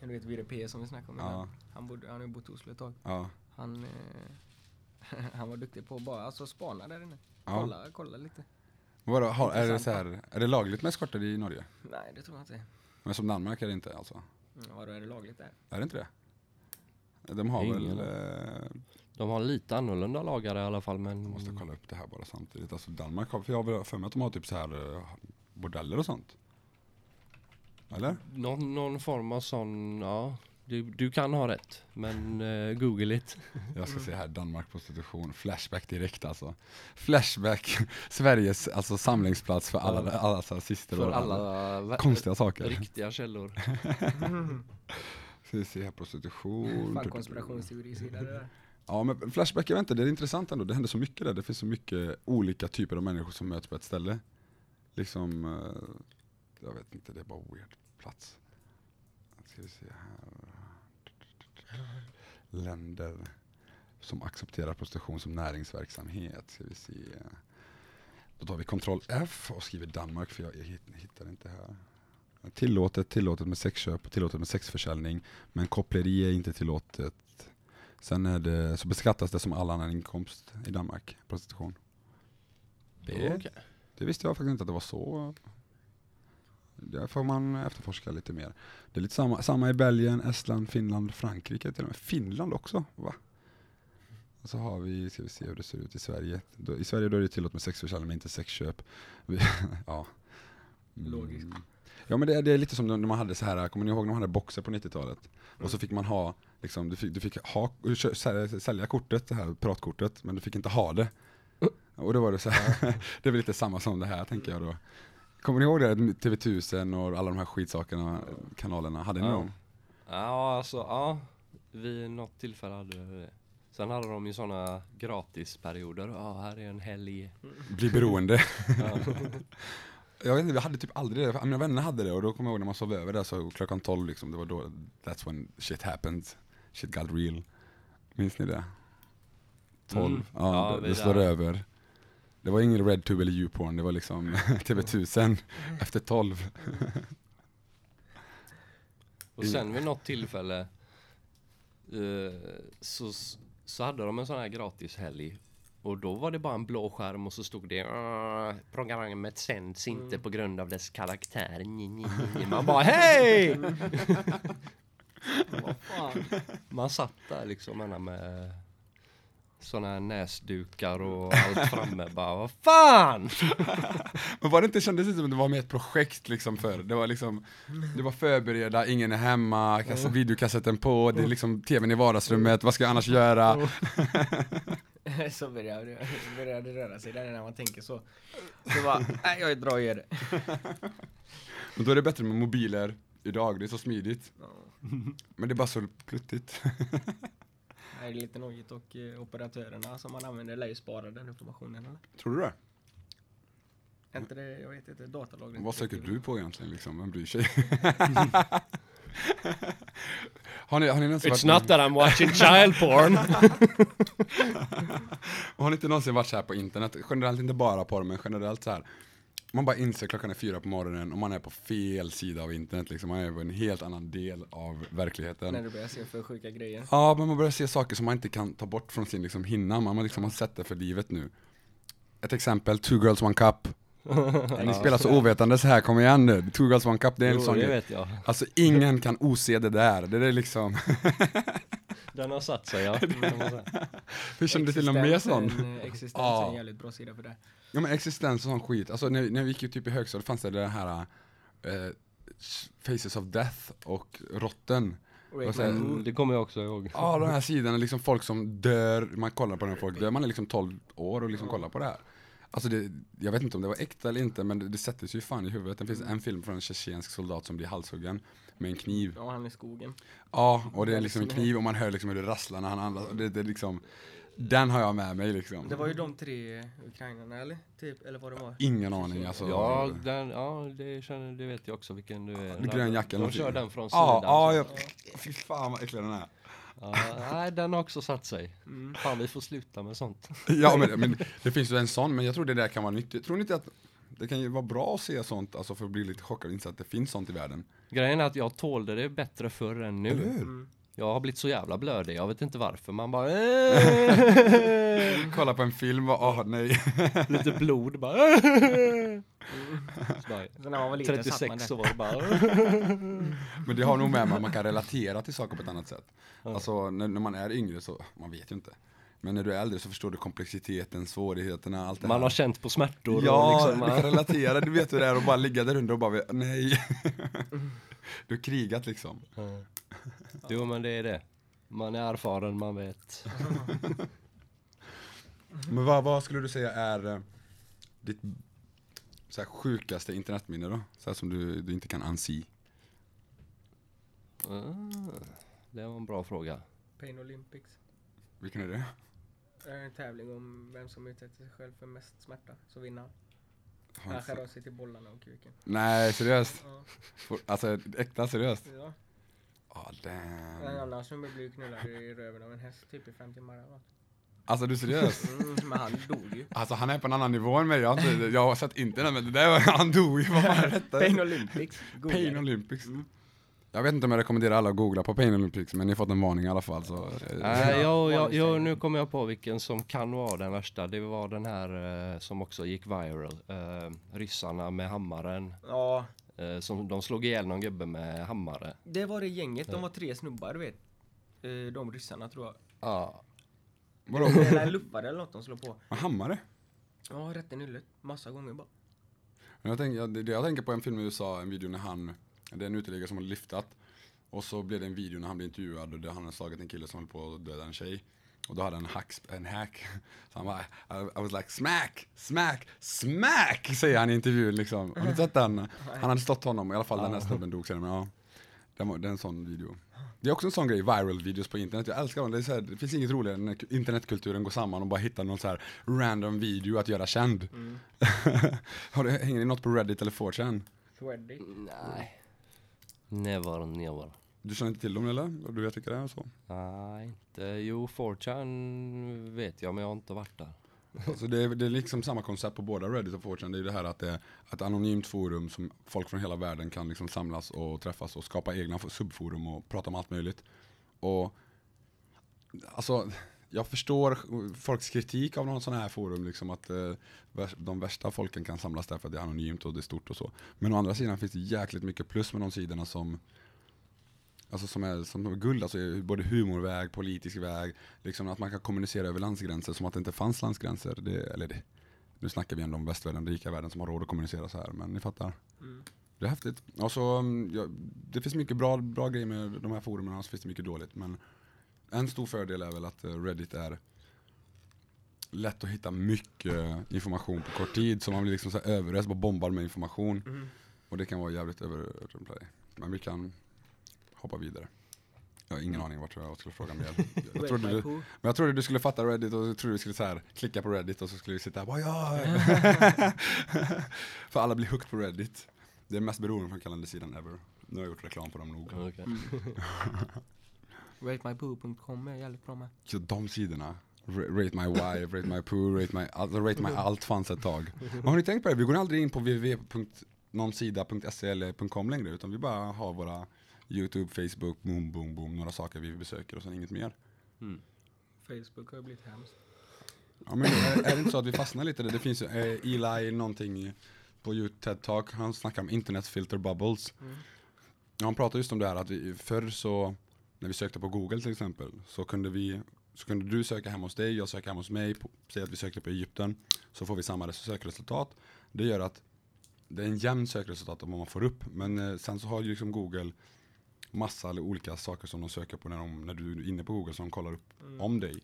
Du vet Virre P som vi snackade om Ja. innan. Han, bodde, han har ju bott i Oslo ett tag. ja, Han, eh, han var duktig på att bara alltså, spana där inne. ja. Kolla, kolla lite. Vadå, har, är, det så här, är det lagligt med eskorter i Norge? Nej, det tror jag inte. Men som Danmark är det inte alltså? Ja, då är det lagligt där. Är det inte det? De har Ingen väl... Eh, De har lite annorlunda lagar i alla fall men jag måste kolla upp det här bara samtidigt. Alltså Danmark har, för jag har väl för mig att de har typ så här eh, bordeller och sånt. Eller? någon, någon form av sån, ja. Du, du kan ha rätt, men eh, google it. Jag ska se här, Danmark prostitution, Flashback direkt alltså. Flashback, Sveriges alltså samlingsplats för alla, alla rasister För och alla konstiga saker. riktiga källor. Ska vi se här, prostitution. Fan konspirationsteorisida det där. Ja men Flashback, jag vet inte, det är intressant ändå. Det händer så mycket där. Det finns så mycket olika typer av människor som möts på ett ställe. Liksom, eh, jag vet inte, det är bara weird plats. Ska vi se här. Länder som accepterar prostitution som näringsverksamhet. Ska vi se. Då tar vi kontroll F och skriver Danmark för jag, jag hitt- hittar inte här. Tillåtet, tillåtet med sexköp och tillåtet med sexförsäljning. Men koppleri är inte tillåtet. Sen är det, så beskattas det som all annan inkomst i Danmark, prostitution. Det, Okej. det visste jag faktiskt inte att det var så. Det får man efterforska lite mer. Det är lite samma, samma i Belgien, Estland, Finland, Frankrike till och med. Finland också, va? Och så har vi, ska vi se hur det ser ut i Sverige. Då, I Sverige då är det tillåtet med sexförsäljning men inte sexköp. Vi, ja. Mm. Logiskt. Ja men det, är- det är lite som när man hade så här, kommer ni ihåg när man hade boxer på 90-talet? Och så fick man ha, liksom, du fick, du fick ha, sälja, kortet, det här pratkortet, men du fick inte ha det. Och då var det så här, det är väl lite samma som det här tänker jag då. Kommer ni ihåg det? TV1000 och alla de här skitsakerna, kanalerna, hade ni Ja. dem? Ja, alltså ja. Vid något tillfälle hade vi det. Sen hade de ju sådana gratisperioder. Ja, här är en helg. Bli beroende. Ja. Jag vet inte, vi hade typ aldrig det. Mina vänner hade det och då kommer jag ihåg när man sov över där så klockan 12 liksom, det var då, that's when shit happened. Shit got real. Minns ni det? 12, Mm. ja, Ja, det, det slår där. över. Det var ingen RedTube eller YouPorn, det var liksom TV1000 efter 12. Och sen vid något tillfälle eh, så, så hade de en sån här gratis helg. Och då var det bara en blå skärm och så stod det "Ah, Programmet sänds inte på grund av dess karaktär. Ni, ni, ni. Man bara hej! Vad fan. Man satt där liksom med såna här näsdukar och allt framme. Bara vad fan! Men var det inte, kändes det som att det var med ett projekt liksom för Det var liksom, det var förbereda, ingen är hemma, kassa, videokassetten på, det är liksom tvn i vardagsrummet, vad ska jag annars göra? så började det började det röra sig där när man tänker så. Så bara, nej jag drar och gör det. Men då är det bättre med mobiler idag, det är så smidigt. Men det är bara så pluttigt. Det är lite nojigt och eh, operatörerna som man använder lär ju spara den informationen eller? Tror du det? Är inte det, jag vet inte, datalagring? Vad söker du på egentligen liksom? Vem bryr sig? har ni, har ni It's varit, not that I'm watching child porn. har ni inte någonsin varit så här på internet? Generellt inte bara porr, men generellt så här. Man bara inser klockan är fyra på morgonen och man är på fel sida av internet liksom. Man är på en helt annan del av verkligheten. När du börjar se för sjuka grejer. Ja, men man börjar se saker som man inte kan ta bort från sin liksom, hinna. Man har liksom har sett det för livet nu. Ett exempel, Two Girls One Cup. Ni spelar så ovetande så här, kom igen nu. Two Girls One Cup, det är en Jo, sån grej. vet jag. Alltså ingen kan ose det där. Det är liksom, Den har satt sig ja. hur känner du till någon mer sån? Existensen, Existens är en jävligt bra sida för det. Ja men existens och sån skit. Alltså när, när vi gick typ i högstadiet fanns det det här eh, Faces of Death och Rotten. Och sen- Mm, Det kommer jag också ihåg. Ja, de här sidorna, liksom folk som dör, man kollar på när folk dör, man är liksom 12 år och liksom kollar på det här. Alltså det, jag vet inte om det var äkta eller inte, men det, det sätter sig ju fan i huvudet. Det finns en film från en tjetjensk soldat som blir halshuggen med en kniv. Ja, han är i skogen. Ja, och det är liksom en kniv och man hör liksom hur det rasslar när han andas. Det, det är liksom, den har jag med mig liksom. Det var ju de tre ukrainarna eller? Typ, eller vad det var. Ingen aning alltså. Ja, den, ja det, känner, det vet jag också vilken du är. Grön jacka De kör den från sidan. Ja, ja, fy fan vad äcklig den är. ja, nej, den har också satt sig. Mm. Fan, vi får sluta med sånt. Ja men, men det finns ju en sån, men jag tror det där kan vara nyttigt. Tror ni inte att det kan ju vara bra att se sånt, alltså för att bli lite chockad inse att det finns sånt i världen? Grejen är att jag tålde det bättre förr än Eller nu. hur? Mm. Jag har blivit så jävla blödig, jag vet inte varför. Man bara... Kolla på en film och åh nej. Lite blod bara... Så bara Så när man var liten satt man 36 där. år bara... Men det har nog med att man kan relatera till saker på ett annat sätt. Alltså när, när man är yngre så, man vet ju inte. Men när du är äldre så förstår du komplexiteten, svårigheterna, allt det Man här. har känt på smärtor Ja, och liksom... du kan relatera, du vet hur det är att bara ligga där under och bara, nej. Du har krigat liksom. Ja. Jo men det är det. Man är erfaren, man vet. Men vad, vad skulle du säga är eh, ditt så här, sjukaste internetminne då? Så här som du, du inte kan unsee. Ah, det var en bra fråga. Pain Olympics. Vilken är det? Det är en tävling om vem som utsätter sig själv för mest smärta. Så vinner han. Skär av sig till bollarna och kuken. Nej, seriöst? Ja. Alltså äkta seriöst? ja. En damn. annan snubbe blev knullad i röven av en häst typ i fem timmar något. Alltså du är seriös? Mm, men han dog ju. Alltså han är på en annan nivå än mig, jag har, inte, jag har sett internet men det där var, han dog ju, vad fan är detta? Pain Olympics. Googla Pain. Olympics. Jag vet inte om jag rekommenderar alla att googla på Pain Olympics men ni har fått en varning i alla fall så. eh, Nej, jag, jag, jag, nu kommer jag på vilken som kan vara den värsta. Det var den här eh, som också gick viral. Eh, ryssarna med hammaren. Ja, Eh, som de slog ihjäl någon gubbe med hammare. det var det gänget. De var tre snubbar du vet. Eh, De ryssarna tror jag. Ja. Vadå? Eller luffare eller något de slog på. Med hammare? Ja, rätt i nyllet. Massa gånger bara. Jag, tänker, jag, det jag tänker på en film i USA, en video när han, det är en uteliggare som har liftat och så blev det en video när han blev intervjuad och där han hade slagit en kille som höll på att döda en tjej. Och då hade han en hack, en hack. Så han bara, I, I was like smack, smack, smack, säger han i intervjun liksom. Har ni sett den? Han hade stått honom, i alla fall den här snubben dog sen, men ja. Den var- Det är en sån video. Det är också en sån grej, viral videos på internet. Jag älskar dem. Det, är så här, det finns inget roligare än när internetkulturen går samman och bara hittar någon så här random video att göra känd. Har du, hänger ni något på Reddit eller 4chan? Thready. Nej. Never, never. Du känner inte till dem eller? Du vet vilka det är och så? Nej, inte. Jo, 4chan vet jag, men jag har inte varit där. Alltså det, är, det är liksom samma koncept på båda Reddit och 4chan. Det är det här att det är ett anonymt forum som folk från hela världen kan liksom samlas och träffas och skapa egna subforum och prata om allt möjligt. Och alltså, jag förstår folks kritik av någon sån här forum, liksom att eh, de värsta folken kan samlas där för att det är anonymt och det är stort och så. Men å andra sidan finns det jäkligt mycket plus med de sidorna som Alltså som är, som är guld, alltså både humorväg, politisk väg, liksom att man kan kommunicera över landsgränser som att det inte fanns landsgränser. Det, eller det, nu snackar vi ändå om västvärlden, den rika världen som har råd att kommunicera så här, men ni fattar. Mm. Det är häftigt. Och så, mm, ja, det finns mycket bra, bra grejer med de här forumen, och så finns det mycket dåligt. Men en stor fördel är väl att eh, Reddit är lätt att hitta mycket information på kort tid. Så man blir liksom så överöst och bombad med information. Mm. Och det kan vara jävligt överrumplande. Men vi kan hoppa vidare. Jag har ingen aning vart jag skulle fråga mer. Jag, trodde du, men jag trodde du skulle fatta Reddit och jag trodde du skulle så här, klicka på Reddit och så skulle vi sitta här ja. För alla blir hooked på Reddit. Det är mest beroendeframkallande sidan ever. Nu har jag gjort reklam på dem nog. Okej. RateMyPoo.com är jävligt bra med. Så de sidorna. Ra- Rate my wife, rate my poo, rate my, alltså rate my allt fanns ett tag. Men har ni tänkt på det? Vi går aldrig in på www.nonsida.se eller .com längre utan vi bara har våra YouTube, Facebook, boom, boom, boom, några saker vi besöker och sen inget mer. Mm. Facebook har ju blivit hemskt. Ja, men är, är det inte så att vi fastnar lite där? Det finns ju eh, Eli någonting på YouTube TED Talk, han snackar om internet filter bubbles. Mm. Ja, han pratar just om det här att vi, förr så, när vi sökte på Google till exempel, så kunde vi så kunde du söka hem hos dig, jag söker hem hos mig, säg att vi sökte på Egypten, så får vi samma res- sökresultat. Det gör att det är en jämn sökresultat om man får upp, men eh, sen så har ju liksom Google massa olika saker som de söker på när, de, när du är inne på Google som de kollar upp Mm. om dig.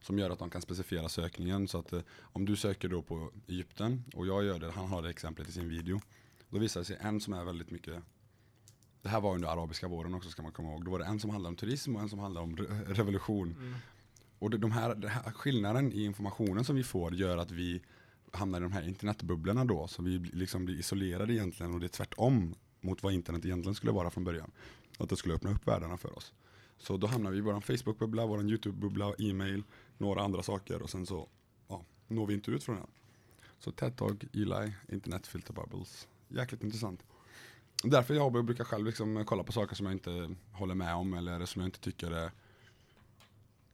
Som gör att de kan specifiera sökningen. Så att eh, om du söker då på Egypten och jag gör det, han har det exemplet i sin video. Då visar det sig en som är väldigt mycket det här var under arabiska våren också ska man komma ihåg. Då var det en som handlade om turism och en som handlade om re- revolution. Mm. Och det, de här, det här skillnaden i informationen som vi får gör att vi hamnar i de här internetbubblorna då. Så vi blir- liksom blir isolerade egentligen och det är tvärtom mot vad internet egentligen skulle vara från början. Att det skulle öppna upp världarna för oss. Så då hamnar vi i vår Facebook-bubbla, vår YouTube-bubbla, e-mail, några andra saker och sen så ja, når vi inte ut från den. Så TED Talk, Eli, Internet Filter Bubbles. Jäkligt intressant. Därför jag brukar själv liksom kolla på saker som jag inte håller med om eller som jag inte tycker är,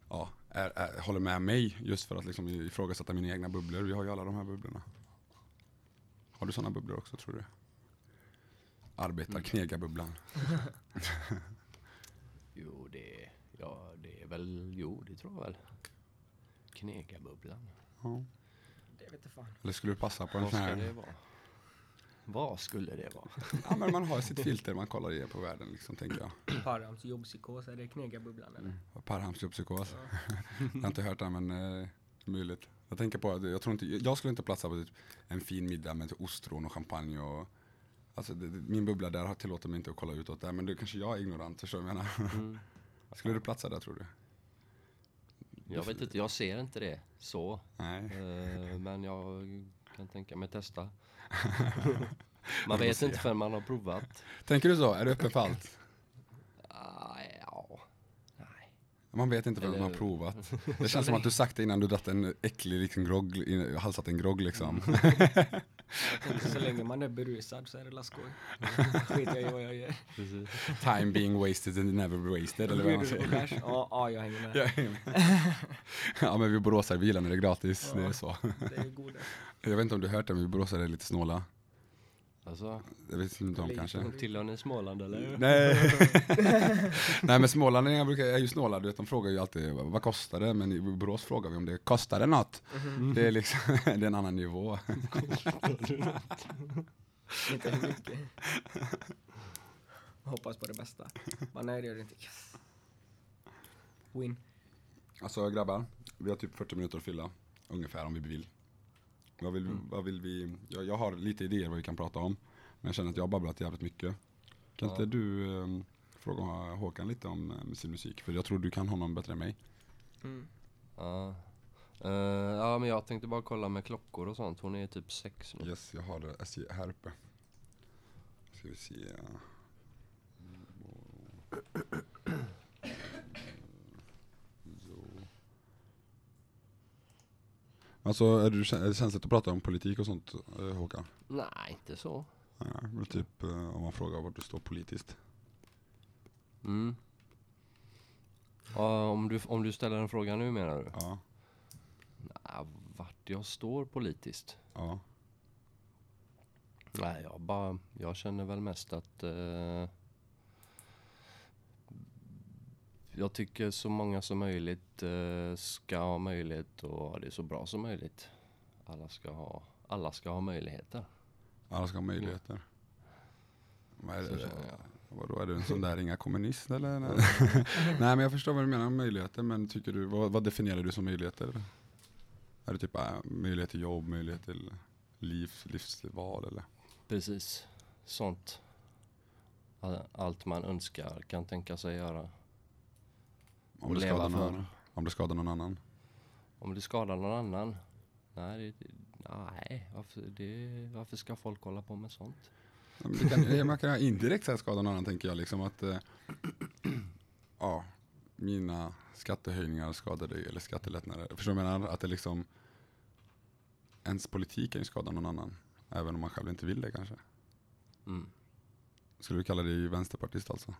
ja, är, är, håller med mig just för att liksom ifrågasätta mina egna bubblor. Vi har ju alla de här bubblorna. Har du sådana bubblor också tror du? Arbetar, knegarbubblan. Jo, det, ja, det är väl, jo, det tror jag väl. Knegarbubblan. Ja. Det vet jag fan. Eller skulle du passa på en Vad sån ska det här? Vad skulle det vara? Ja men man har sitt filter man kollar i på världen liksom tänker jag. Params jobbpsykos, är det knegarbubblan eller? Parhamnspsykos. jag har inte hört det men eh, möjligt. Jag tänker på att jag tror inte, jag skulle inte platsa på typ en fin middag med typ ostron och champagne och Alltså det, det, min bubbla där har- tillåter mig inte att kolla utåt där men det kanske jag är ignorant, förstår du vad jag menar? Mm. Skulle du platsa där tror du? Jag vet inte, jag ser inte det så. Nej. Eh, men jag kan tänka mig testa. man vet inte förrän man har provat. Tänker du så? Är du öppen för allt? Ah, ja. Nej. Man vet inte förrän man har provat. Det känns som att du sagt det innan du dratt en äcklig liksom grogg, halsat en grogg liksom. Så länge man är berusad så är det la skoj. Skiter jag i vad jag gör. Precis. Time being wasted and never wasted eller vad man säger. Ja, ja, jag hänger med. Ja, jag är med. ja men vi boråsare vi gillar när det är gratis, det är så. Det är goda. Jag vet inte om du har hört det men vi boråsare är lite snåla. Alltså, Det vet inte om Lite. kanske. tillhör ni Småland eller? Nej. Nej men smålänningar brukar, är ju snåla, du vet, de frågar ju alltid vad kostar det? Men i Borås frågar vi om det kostar det något? Det är liksom, det är en annan nivå. Inte mycket. Hoppas på det bästa. Men nej, det gör det inte. Yes. Win. Alltså grabbar, vi har typ 40 minuter att fylla, ungefär om vi vill. Vad vill, vad vill vi, jag, jag har lite idéer vad vi kan prata om, men jag känner att jag har babblat jävligt mycket. Kan Ja. inte du eh, fråga Håkan lite om eh, sin musik? För jag tror du kan honom bättre än mig. Mm. Ja. Eh, ja, men jag tänkte bara kolla med klockor och sånt. Hon är typ sex nu. Yes, jag har det här uppe. Ska vi se. Alltså, är du, är det känsligt att prata om politik och sånt, eh, Håkan? Nej, inte så. Ja, men typ eh, om man frågar vart du står politiskt. Mm. Ja, om, du, om du ställer en fråga nu menar du? Ja, Nej, vart jag står politiskt? ja. Nej, jag bara, jag känner väl mest att eh, jag tycker så många som möjligt eh, ska ha möjlighet och ha det så bra som möjligt. Alla ska ha, alla ska ha möjligheter. Alla ska ha möjligheter. Vad är det? Vadå, är du en sån där inga kommunist eller? Nej. Nej men jag förstår vad du menar med möjligheter, men tycker du, vad, vad definierar du som möjligheter? Är det typ äh, möjlighet till jobb, möjlighet till liv, livsval eller? Precis, sånt. All- Allt man önskar kan tänka sig göra. Om leva skadar någon, om det skadar någon annan? Om det skadar någon annan? Nej, det, nej varför, det, varför ska folk hålla på med sånt? Det kan, man kan indirekt skada någon annan tänker jag liksom att eh, ja, mina skattehöjningar skadar dig eller skattelättnader. Förstår du vad jag menar? Att det liksom ens politik kan ju skada någon annan. Även om man själv inte vill det kanske. Mm. Skulle du kalla dig vänsterpartist alltså?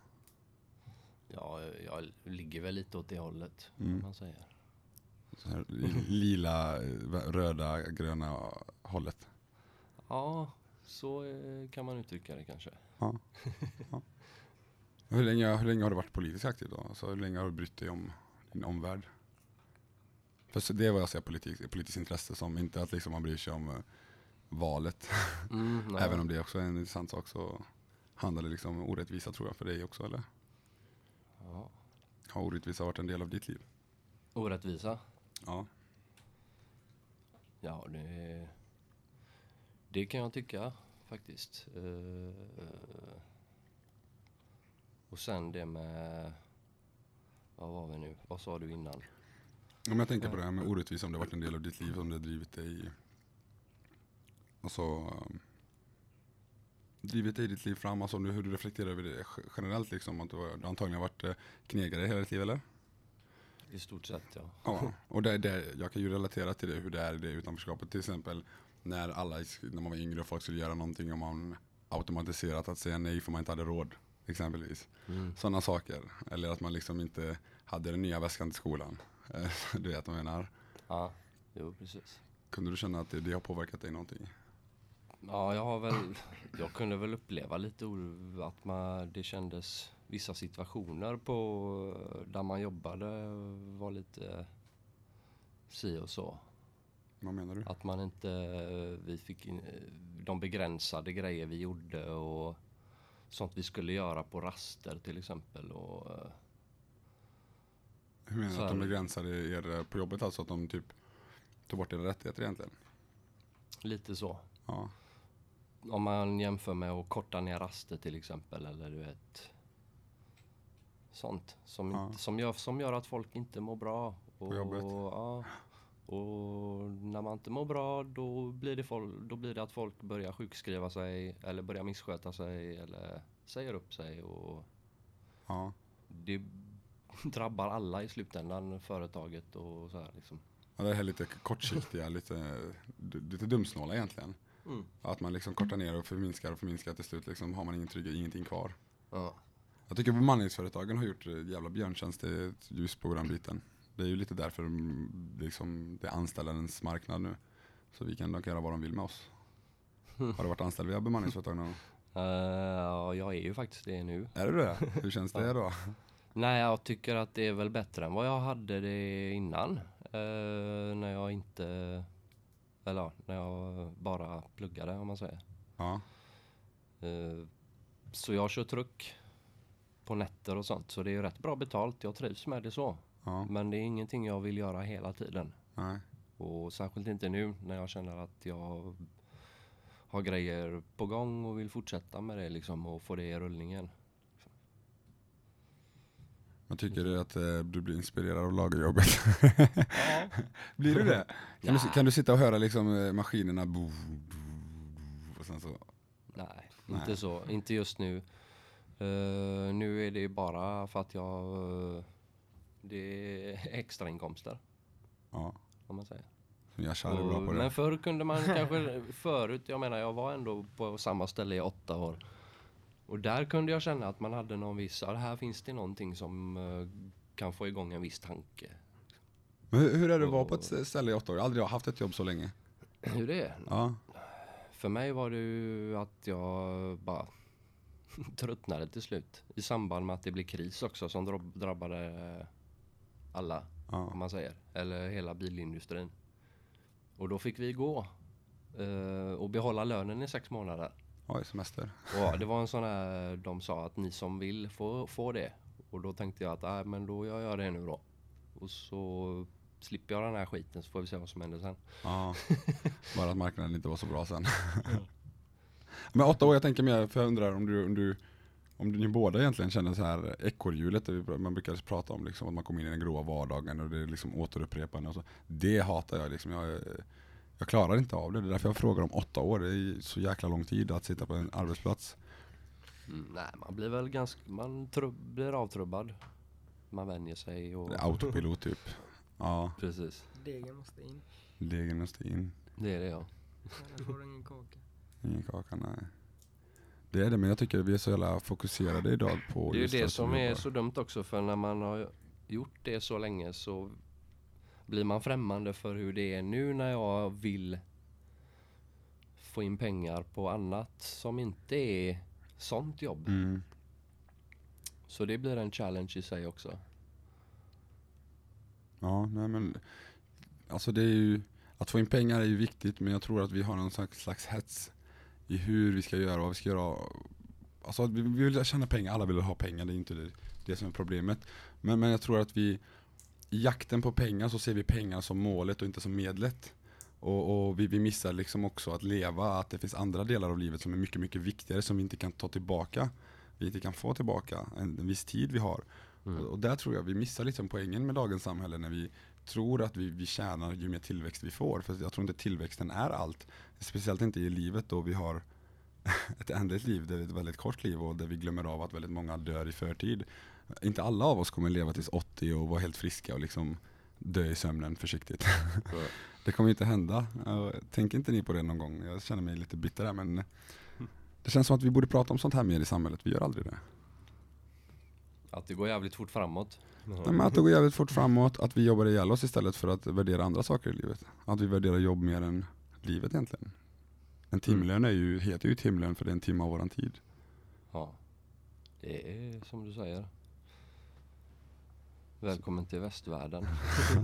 Ja, jag ligger väl lite åt det hållet, Mm. kan man säger. Här, li- lila, eh, röda, gröna hållet. Ja, så eh, kan man uttrycka det kanske. Ja. ja. Hur, länge, hur länge har du varit politiskt aktiv då? Alltså, hur länge har du brytt dig om din omvärld? För det är vad jag ser politik, politiskt intresse som, inte att liksom man bryr sig om eh, valet. Mm. Även om det också är en intressant sak så handlar det liksom om orättvisa tror jag för dig också eller? Ja. Har orättvisa varit en del av ditt liv? Orättvisa? Ja. Ja, det, det kan jag tycka faktiskt. Eh, och sen det med, vad var vi nu, vad sa du innan? Om jag tänker på det här med orättvisa, om det varit en del av ditt liv, om det har drivit dig Alltså um, Drivit dig i ditt liv fram, alltså du, hur du reflekterar över det ge- generellt liksom, att du har antagligen varit eh, knegare hela ditt liv eller? I stort sett ja. Ja, och det, det, jag kan ju relatera till det, hur det är i det utanförskapet. Till exempel när alla, när man var yngre och folk skulle göra någonting och man automatiserat att säga nej för man inte hade råd. Exempelvis. Mm. Sådana saker. Eller att man liksom inte hade den nya väskan till skolan. Du vet vad jag menar. Ja, jo precis. Kunde du känna att det, det har påverkat dig någonting? Ja, jag har väl, jag kunde väl uppleva lite att man, det kändes vissa situationer på där man jobbade var lite si och så. Vad menar du? Att man inte, vi fick in, de begränsade grejer vi gjorde och sånt vi skulle göra på raster till exempel. Och, Hur menar du att de begränsade er på jobbet? Alltså att de typ tog bort era rättigheter egentligen? lite så. Ja. Om man jämför med att korta ner raster till exempel eller du vet sånt som, Ja. inte, som, gör, som gör att folk inte mår bra. Och, jobbet. Ja, och när man inte mår bra då blir, det folk, då blir det att folk börjar sjukskriva sig eller börjar missköta sig eller säger upp sig. Och ja. det drabbar alla i slutändan, företaget och så här liksom. Ja, det här lite kortsiktiga, lite, lite dumsnåla egentligen. Mm. Att man liksom kortar ner och förminskar och förminskar till slut liksom har man ingen trygghet, ingenting kvar. Ja. Jag tycker bemanningsföretagen har gjort jävla björntjänst just på den biten. Det är ju lite därför liksom, det är anställarens marknad nu. Så vi kan, de kan göra vad de vill med oss. Har du varit anställd via bemanningsföretag någon gång? Eh, ja, jag är ju faktiskt det nu. Är du det? Hur känns det då? Nej, jag tycker att det är väl bättre än vad jag hade det innan. Eh, när jag inte, eller ja, när jag bara pluggade om man säger. Ja, Eh, så jag kör truck på nätter och sånt. Så det är ju rätt bra betalt. Jag trivs med det så. ja, Men det är ingenting jag vill göra hela tiden. nej. Och särskilt inte nu när jag känner att jag har grejer på gång och vill fortsätta med det liksom och få det i rullningen. Jag tycker att eh, du blir inspirerad av lagerjobbet. Ja. blir du det? Kan, Ja. du, kan du sitta och höra liksom eh, maskinerna bo, bo, bo, och sen så, Nej, Nej. inte så. Inte just nu. Eh, nu är det bara för att jag... eh, det är extrainkomster, ja. om man säger. Och- men förr kunde man kanske... Förut, jag menar jag var ändå på samma ställe i åtta år. Och där kunde jag känna att man hade någon viss... Ja, här finns det någonting som eh, kan få igång en viss tanke. Men hur, hur är det att vara på ett ställe i åtta år? Aldrig haft ett jobb så länge. Hur det är? Ja, För mig var det ju att jag bara tröttnade till slut. I samband med att det blev kris också som dra- drabbade alla, ja. om man säger. Eller hela bilindustrin. Och då fick vi gå eh, och behålla lönen i sex månader. Oj, semester. Och det var en sån här, de sa att ni som vill får få det. Och då tänkte jag att, nej men då gör jag det nu då. Och så slipper jag den här skiten så får vi se vad som händer sen. Ja, bara att marknaden inte var så bra sen. Men åtta år, jag tänker mer, för jag undrar om du, om du om ni båda egentligen känner så här ekorrhjulet, man brukar prata om liksom, att man kommer in i den gråa vardagen och det är liksom återupprepande och så. Det hatar jag liksom. Jag, jag klarar inte av det. Det är därför jag frågar om åtta år. Det är så jäkla lång tid att sitta på en arbetsplats. Mm, nej, man blir väl ganska, man blir avtrubbad. Man vänjer sig och... Det är autopilot typ. Ja, Precis, Degen måste in. degen måste in. det är det ja. Annars får du ingen kaka. Ingen kaka, nej. Det är det, men jag tycker vi är så jävla fokuserade idag på Det är ju just det som är så dumt också för när man har gjort det så länge så blir man främmande för hur det är nu när jag vill få in pengar på annat som inte är sånt jobb. Mm. Så det blir en challenge i sig också. Ja, nej men alltså det är ju att få in pengar är ju viktigt men jag tror att vi har någon slags, slags hets i hur vi ska göra, vad vi ska göra. Alltså vi, vi vill tjäna pengar, alla vill ha pengar, det är inte det, det som är problemet. Men, men jag tror att vi i jakten på pengar så ser vi pengar som målet och inte som medlet. Och, och vi, vi missar liksom också att leva, att det finns andra delar av livet som är mycket, mycket viktigare som vi inte kan ta tillbaka. Vi inte kan få tillbaka en, en viss tid vi har. Mm. Och, och där tror jag vi missar liksom poängen med dagens samhälle när vi tror att vi, vi tjänar ju mer tillväxt vi får. För jag tror inte tillväxten är allt. Speciellt inte i livet då vi har ett ändligt liv, det är ett väldigt kort liv och där vi glömmer av att väldigt många dör i förtid. Inte alla av oss kommer leva tills 80 och vara helt friska och liksom dö i sömnen försiktigt. Det kommer inte hända. Tänker inte ni på det någon gång? Jag känner mig lite bitter där men Det känns som att vi borde prata om sånt här mer i samhället, vi gör aldrig det. Att det går jävligt fort framåt. Nej, men att det går jävligt fort framåt, att vi jobbar ihjäl oss istället för att värdera andra saker i livet. Att vi värderar jobb mer än livet egentligen. En timlön är ju, heter ju timlön för det är en timme av våran tid. Ja. Det är som du säger. Välkommen till västvärlden.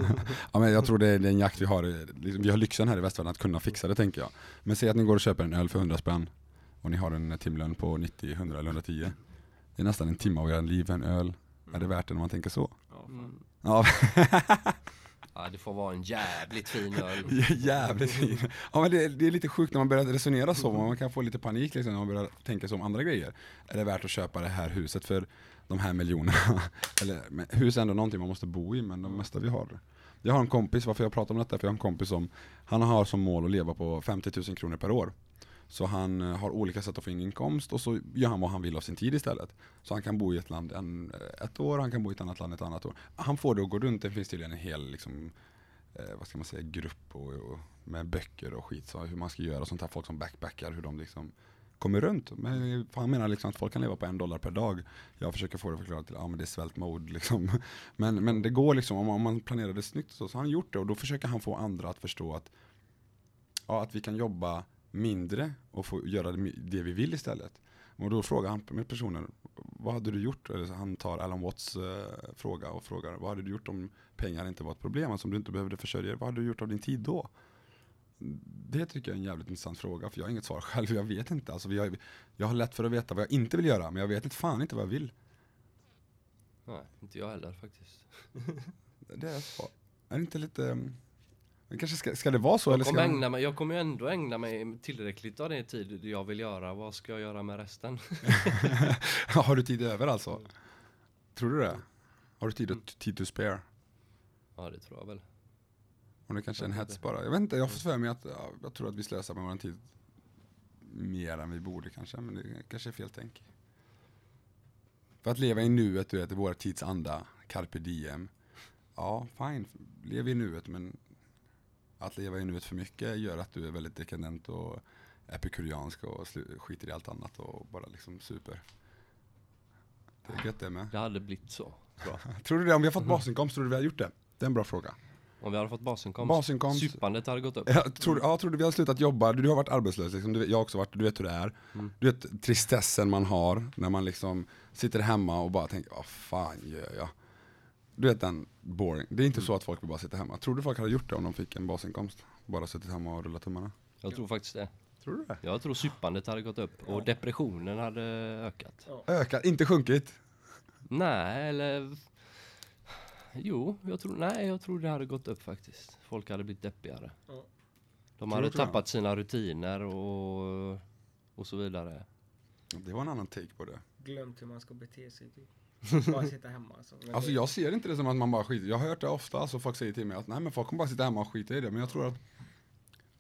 Ja, men jag tror det är, det är en jakt vi har, liksom, vi har lyxen här i västvärlden att kunna fixa det tänker jag. Men säg att ni går och köper en öl för 100 spänn och ni har en timlön på 90, 100 eller 110. Det är nästan en timme av er liv, en öl. Är det värt det när man tänker så? Ja, fan. Mm. Ja, Ja, det får vara en jävligt fin öl. jävligt fin. Ja men det, det är lite sjukt när man börjar resonera så, man kan få lite panik liksom, när man börjar tänka så om andra grejer. Är det värt att köpa det här huset för de här miljonerna? Eller, hus är ändå någonting man måste bo i, men de mesta vi har. Jag har en kompis, varför jag pratar om detta, för jag har en kompis som, han har som mål att leva på 50 000 kronor per år. Så han eh, har olika sätt att få in inkomst och så gör han vad han vill av sin tid istället. Så han kan bo i ett land en, eh, ett år, han kan bo i ett annat land ett annat år. Han får det att gå runt, det finns tydligen en hel liksom, eh, vad ska man säga, grupp och, och, med böcker och skit, så hur man ska göra och sånt här, folk som backpackar, hur de liksom kommer runt. Men han menar liksom att folk kan leva på en dollar per dag. Jag försöker få det förklarat till, ja men det är svältmode. liksom. Men, men det går liksom, om man, om man planerar det snyggt så, så har han gjort det och då försöker han få andra att förstå att, ja, att vi kan jobba mindre och få göra det, vi vill istället. Och då frågar han med personer, vad hade du gjort? Eller han tar Alan Watts eh, fråga och frågar, vad hade du gjort om pengar inte var ett problem? Alltså om du inte behövde försörja dig, vad hade du gjort av din tid då? Det tycker jag är en jävligt intressant fråga, för jag har inget svar själv, jag vet inte. Alltså har, jag har lätt för att veta vad jag inte vill göra, men jag vet inte fan inte vad jag vill. Nej, inte jag heller faktiskt. Det är så. Är det inte lite... mm, Men kanske ska, ska det vara så? Jag eller ska kommer, ägna mig, jag kommer ju ändå ägna mig tillräckligt av den tid jag vill göra. Vad ska jag göra med resten? har du tid över alltså? Tror du det? Har du tid, att, tid to spare? Ja, det tror jag väl. Och det kanske är en hets bara. Jag vet inte, jag har fått för mig att ja, jag tror att vi slösar med vår tid mer än vi borde kanske, men det kanske är fel tänk. För att leva i nuet, du vet, i vår tids anda, carpe diem. Ja, fine, lev i nuet, men att leva i nuet för mycket gör att du är väldigt dekadent och epikuriansk och skiter i allt annat och bara liksom super. Det är gött det med. Det hade blivit så, tror du det? Om vi har fått basinkomst, tror du vi har gjort det? Det är en bra fråga. Om vi hade fått basinkomst. Basinkomst. Supandet hade gått upp. Jag tror, ja, tror du vi har slutat jobba? Du, har varit arbetslös, liksom. du, jag har också varit, du vet hur det är. Mm. Du vet tristessen man har när man liksom sitter hemma och bara tänker, vad fan gör jag? Du vet den boring. Det är inte så att folk vill bara sitta hemma. Tror du folk hade gjort det om de fick en basinkomst? Bara suttit hemma och rullat tummarna? Jag tror faktiskt det. Tror du det? Jag tror supandet hade gått upp och depressionen hade ökat. Ökat, inte sjunkit? Nej, eller... Jo, jag tror, nej, jag tror det hade gått upp faktiskt. Folk hade blivit deppigare. Ja. De Tror hade tappat sina rutiner och, och så vidare. Det var en annan take på det. Glömt hur man ska bete sig typ. Bara sitta hemma alltså. Men Alltså det- jag ser inte det som att man bara skiter Jag har hört det ofta, alltså folk säger till mig att nej men folk kommer bara sitta hemma och skita i det. Men jag tror att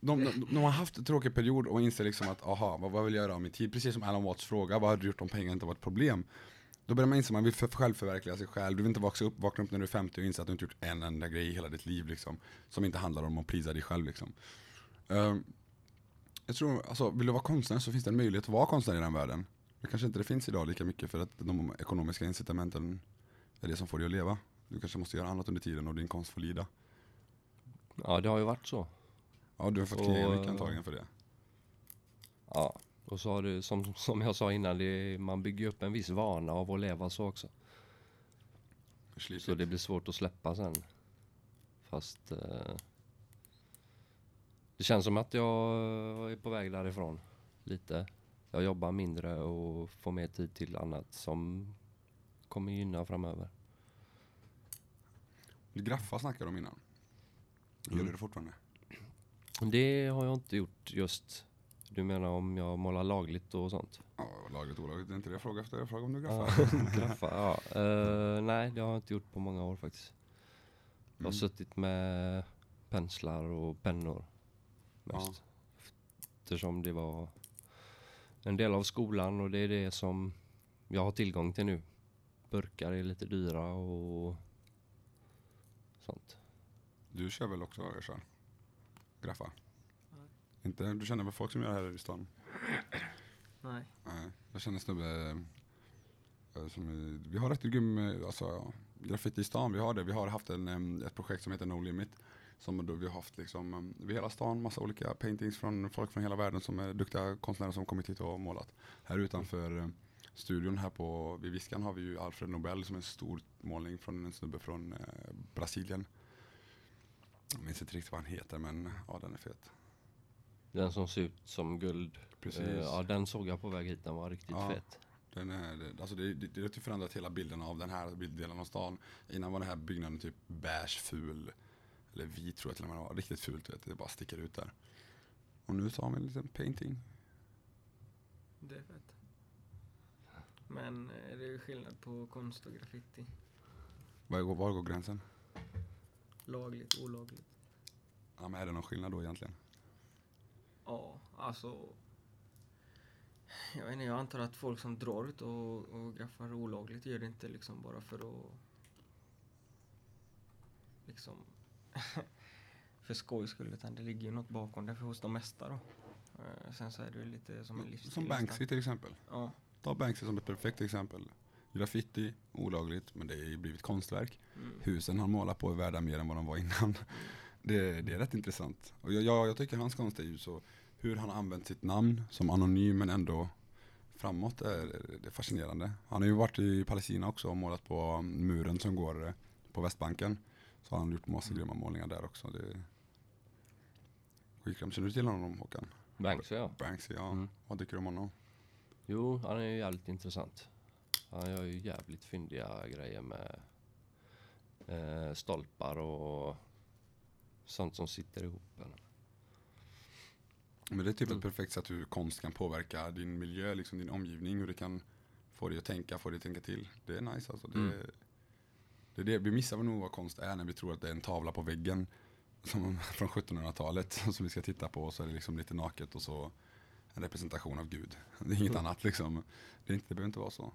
de, de, de har haft en tråkig period och inser liksom att aha, vad, vad vill jag göra av min tid? Precis som Alan Watts fråga, vad hade du gjort om pengar inte var ett problem? Då börjar man inse att man vill för, självförverkliga sig själv. Du vill inte vakna upp, vakna upp när du är 50 och inse att du inte gjort en enda grej i hela ditt liv liksom. Som inte handlar om att prisa dig själv liksom. Ehm, jag tror, alltså vill du vara konstnär så finns det en möjlighet att vara konstnär i den världen. Kanske inte det finns idag lika mycket för att de ekonomiska incitamenten är det som får dig att leva. Du kanske måste göra annat under tiden och din konst får lida. Ja, det har ju varit så. Ja, du har fått kriga mycket antagligen för det. Ja, och så har det, som, som jag sa innan, det, man bygger upp en viss vana av att leva så också. Slitigt. Så det blir svårt att släppa sen. Fast eh, det känns som att jag är på väg därifrån. Lite. Jag jobbar mindre och får mer tid till annat som kommer gynna framöver. Graffa snackade de om innan. Gör Mm. du det fortfarande? Det har jag inte gjort just. Du menar om jag målar lagligt och sånt? Ja, lagligt olagligt, det är inte det jag frågar efter. Jag frågar om du Ja, graffar. graffa, ja. Eh, nej, det har jag inte gjort på många år faktiskt. Jag har Mm. suttit med penslar och pennor mest. Eftersom det var en del av skolan och det är det som jag har tillgång till nu. Burkar är lite dyra och sånt. Du kör väl också Ersan? Graffa? Inte, du känner väl folk som gör det här i stan? Nej. Nej, jag känner en snubbe eh, som, vi har rätt grym, eh, alltså graffiti i stan, vi har det. Vi har haft en, ett projekt som heter No Limit. Som då vi har haft liksom, em, över hela stan, massa olika paintings från folk från hela världen som är duktiga konstnärer som kommit hit och målat. Här utanför eh, studion här på, vid Viskan har vi ju Alfred Nobel som är en stor målning från en snubbe från eh, Brasilien. Jag minns inte riktigt vad han heter men ja den är fet. Den som ser ut som guld. Precis. Eh, ja, den såg jag på väg hit. Den var riktigt Ja. fet. Den är, alltså det, det, det har typ förändrat hela bilden av den här bilddelen av stan. Innan var den här byggnaden typ beige, ful. Eller vit tror med den var. Riktigt fult, vet det bara sticker ut där. Och nu så har vi en liten painting. Det är fett. Men eh, det är skillnad på konst och graffiti. Var går, var går gränsen? Lagligt, olagligt. Ja, men är det någon skillnad då egentligen? Ja, alltså. Jag vet inte, jag antar att folk som drar ut och, och graffar olagligt gör det inte liksom bara för att liksom för skojs skull utan det ligger ju något bakom det för hos de mesta då. Eh, Sen så är det ju lite som en livsstil. Som. Banksy till exempel. Ja. Ta Banksy som ett perfekt exempel. Graffiti, olagligt, men det har ju blivit konstverk. Mm. Husen han målar på är värda mer än vad de var innan. Det, det är rätt intressant. Och jag, jag, jag tycker hans konst är ju så, hur han har använt sitt namn som anonym men ändå framåt är, det är fascinerande. Han har ju varit i Palestina också och målat på muren som går eh, på Västbanken. Så har han gjort massa grymma målningar där också. Det är. Känner du till honom Håkan? Banksy ja. Banksy, ja. Mm. Vad tycker du om honom? Jo, han är ju jävligt intressant. Han gör ju jävligt fyndiga grejer med eh, stolpar och sånt som sitter ihop. Eller? Men det är typ Mm. ett perfekt sätt hur konst kan påverka din miljö, liksom din omgivning, hur det kan få dig att tänka, få dig att tänka till. Det är nice alltså. Det, Mm. Det är det. Vi missar nog vad konst är när vi tror att det är en tavla på väggen som, från 1700-talet som vi ska titta på och så är det liksom lite naket och så en representation av Gud. Det är inget Mm. annat liksom. Det, är inte, det behöver inte vara så.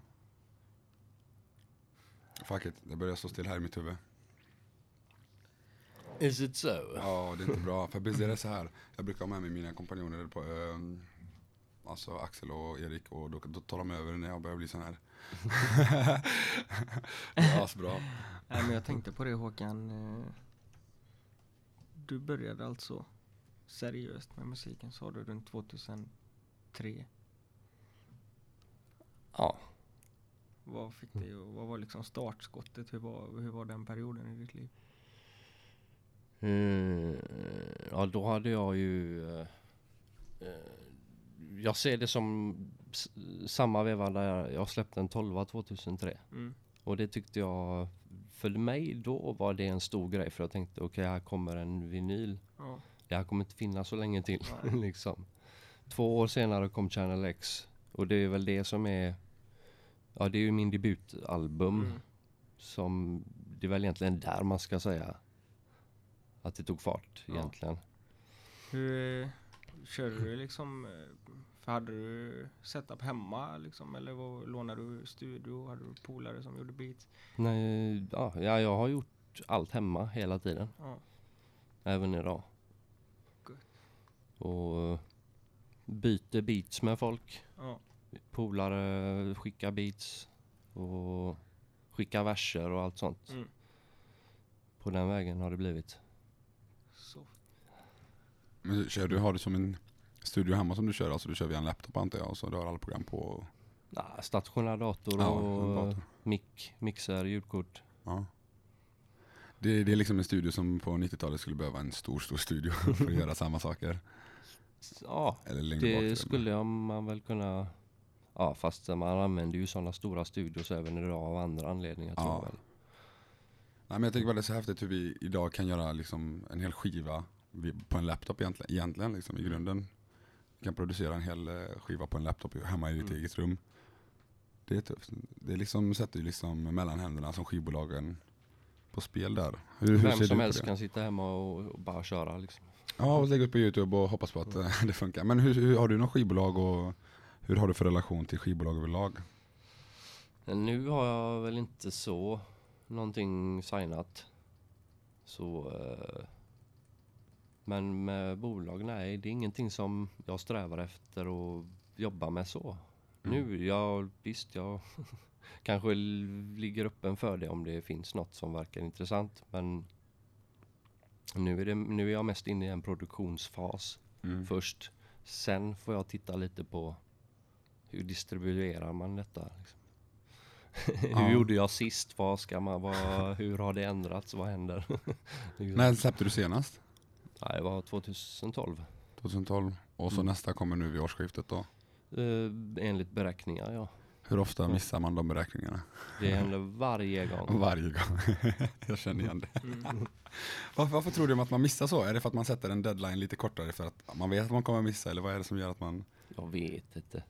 Fuck it, det börjar stå still här i mitt huvud. Is it so? Ja, det är inte bra. För det är så här. Jag brukar ha med mig mina kompanjoner på ön. Alltså Axel och Erik och då, då tar de över när jag börjar bli sån här. ja, så bra. Nej, men jag tänkte på det Håkan. eh, Du började alltså seriöst med musiken sa du runt 2003. Ja. Vad fick dig och vad var liksom startskottet? Hur var, hur var den perioden i ditt liv? Mm, ja, då hade jag ju... eh, eh, jag ser det som samma veva där jag släppte en 12 2003. Mm. Och det tyckte jag, för mig då var det en stor grej för jag tänkte okej här kommer en vinyl. Ja. Det här kommer inte finnas så länge till liksom. Två år senare kom Channel X och det är väl det som är, ja det är ju min debutalbum Mm. som, det är väl egentligen där man ska säga att det tog fart Ja. egentligen. Hur körde du liksom? eh, För hade du setup hemma liksom? Eller vad, lånade du studio? Hade du polare som gjorde beats? Nej, ja, ja, jag har gjort allt hemma hela tiden. Ja. Även idag. Gött. Och byter beats med folk. Ja. Polare skickar beats. Och skickar verser och allt sånt. Mm. På den vägen har det blivit. Men kör du, har du som en studio hemma som du kör? Alltså du kör via en laptop antar jag och så du har alla program på? Nah, stationär dator Ja, och dator. mick, mixer, ljudkort. Ja. Det, det är liksom en studio som på 90-talet skulle behöva en stor, stor studio för att göra samma saker. Ja, det skulle jag- man väl kunna... Ja, fast man använder ju sådana stora studios även idag av andra anledningar tror Ja. jag väl. Nej, men jag tycker bara det är så häftigt hur vi idag kan göra liksom en hel skiva på en laptop egentligen, egentligen liksom, i grunden. Vi kan producera en hel eh, skiva på en laptop hemma i ditt Mm. eget rum. Det är tufft. Det liksom sätter ju liksom mellan händerna som skivbolagen på spel där. Hur, hur Vem ser som du helst kan sitta hemma och, och bara köra liksom. Ja, och lägga upp på Youtube och hoppas på att eh, det funkar. Men hur, hur, har du någon skivbolag och hur har du för relation till skivbolag överlag? Nu har jag väl inte så någonting signat. Så... Eh, men med bolag, nej, det är ingenting som jag strävar efter och jobba med så. Nu, ja visst, jag kanske ligger öppen för det om det finns något som verkar intressant. Men nu är, det, nu är jag mest inne i en produktionsfas Mm. först. Sen får jag titta lite på hur distribuerar man detta. Liksom. Ja. hur gjorde jag sist? Vad ska man, vad, hur har det ändrats? Vad händer? När släppte du senast? Nej, det var 2012. 2012. Och så Mm. nästa kommer nu vid årsskiftet då. Eh, enligt beräkningar, ja. Hur ofta missar man de beräkningarna? Det händer varje gång. Varje gång. jag känner igen det. Mm. Varför, varför tror du att man missar så? Är det för att man sätter en deadline lite kortare för att man vet att man kommer missa? Eller vad är det som gör att man... Jag vet inte.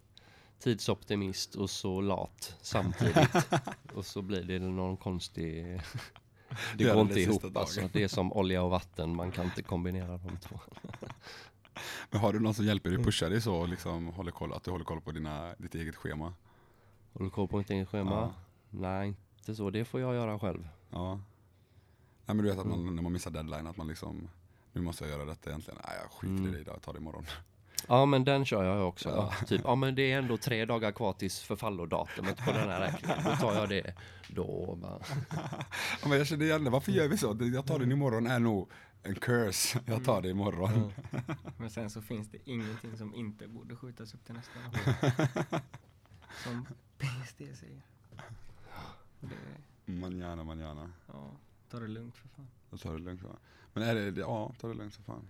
Tidsoptimist och så lat samtidigt. och så blir det någon konstig... Det går inte ihop alltså. Det är som olja och vatten, man kan inte kombinera de två. Men har du någon som hjälper dig pusha dig så liksom håller koll, att du håller koll på dina, ditt eget schema? Du koll på ditt eget schema? Ja. Nej, inte så. Det får jag göra själv. Ja. Nej men du vet att man, Mm. när man missar deadline att man liksom Nu måste jag göra detta egentligen. Nej jag skiter Mm. i det idag, jag tar det imorgon. Ja men den kör jag också. Ja. Ja. Typ, ja men det är ändå tre dagar kvar tills förfallodatumet på den här räkningen. Då tar jag det då. Bara. Ja, men jag känner igen det, varför gör vi så? Jag tar den imorgon är nog en curse. Jag tar det imorgon. Men sen så finns det ingenting som inte borde skjutas upp till nästa dag. Som PSD säger. Det, Manjana, manjana. ja, ta det lugnt för fan. Jag tar det lugnt va? Men är det, ja, ta det lugnt så fan.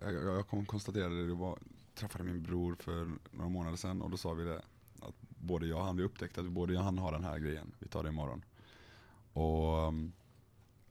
Jag, jag, kom, konstaterade det, var, träffade min bror för några månader sedan och då sa vi det. Att både jag och han, vi upptäckte att både jag och han har den här grejen. Vi tar det imorgon. Och, um,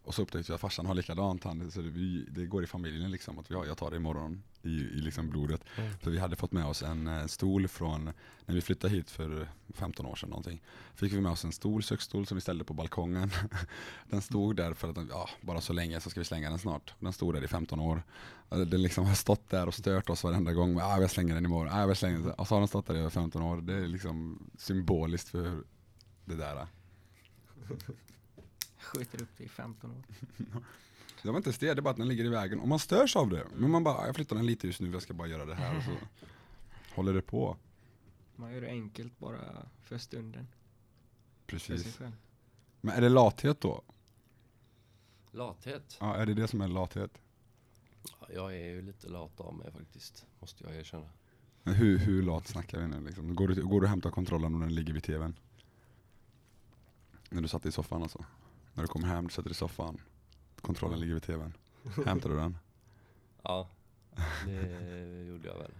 och så upptäckte jag att farsan har likadant. Han, så det, vi, det går i familjen liksom. Att vi har, jag tar det imorgon i, i liksom blodet. Mm. För vi hade fått med oss en eh, stol från, när vi flyttade hit för 15 år sedan någonting. Fick vi med oss en stol, köksstol som vi ställde på balkongen. Den stod där för att, ja, bara så länge så ska vi slänga den snart. Den stod där i 15 år. Den liksom har stått där och stört oss varenda gång. Ah, jag slänger den imorgon, ah, jag slänger den. Och så har den stått där i över 15 år. Det är liksom symboliskt för det där. Skjuter upp det i 15 år. Det var inte ens det, det är bara att den ligger i vägen. Och man störs av det. Men man bara, "Ah, jag flyttar den lite just nu, jag ska bara göra det här. Och så håller det på. Man gör det enkelt bara för stunden. För Precis. själv. Men är det lathet då? Lathet? Ja, är det det som är lathet? Ja, jag är ju lite lat av mig faktiskt, måste jag erkänna. Men hur, hur lat snackar vi nu liksom? Går du, går du och hämtar kontrollen om den ligger vid tvn? När du satt i soffan alltså? När du kommer hem, du sätter dig i soffan, kontrollen ligger vid tvn. Hämtar du den? Ja, det gjorde jag väl.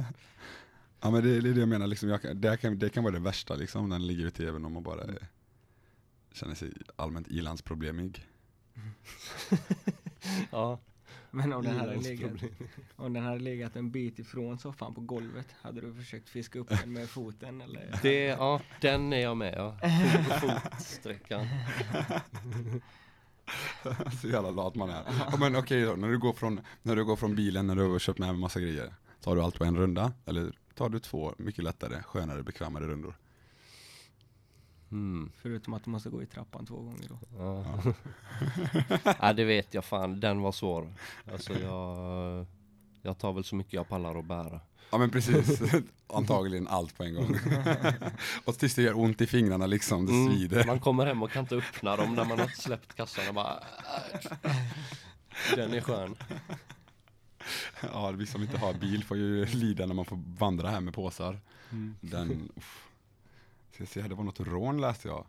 Ja men det, det är det jag menar, liksom, jag, kan- det, kan, det kan vara det värsta liksom, när den ligger vid tvn och man bara eh, känner sig allmänt ilandsproblemig. Ja, Men om den, hade legat, om den hade legat en bit ifrån soffan på golvet, hade du försökt fiska upp den med foten eller? det, ja, den är jag med ja. Fot, fotsträckan. Så jävla lat man är. Ja, men okej då, när du, går från, när du går från bilen, när du har köpt med en massa grejer. Tar du allt på en runda? Eller tar du två mycket lättare, skönare, bekvämare rundor? Mm. Förutom att du måste gå i trappan två gånger då. Ja. ja, det vet jag fan. Den var svår. Alltså jag, jag tar väl så mycket jag pallar att bära. Ja men precis, antagligen allt på en gång. och tills det gör ont i fingrarna liksom, det Mm, svider. Man kommer hem och kan inte öppna dem när man har släppt kassan och bara... Den är skön. Ja, vi som inte har bil får ju lida när man får vandra här med påsar. Mm. Den, uff. Ska jag se, här, det var något rån läste jag,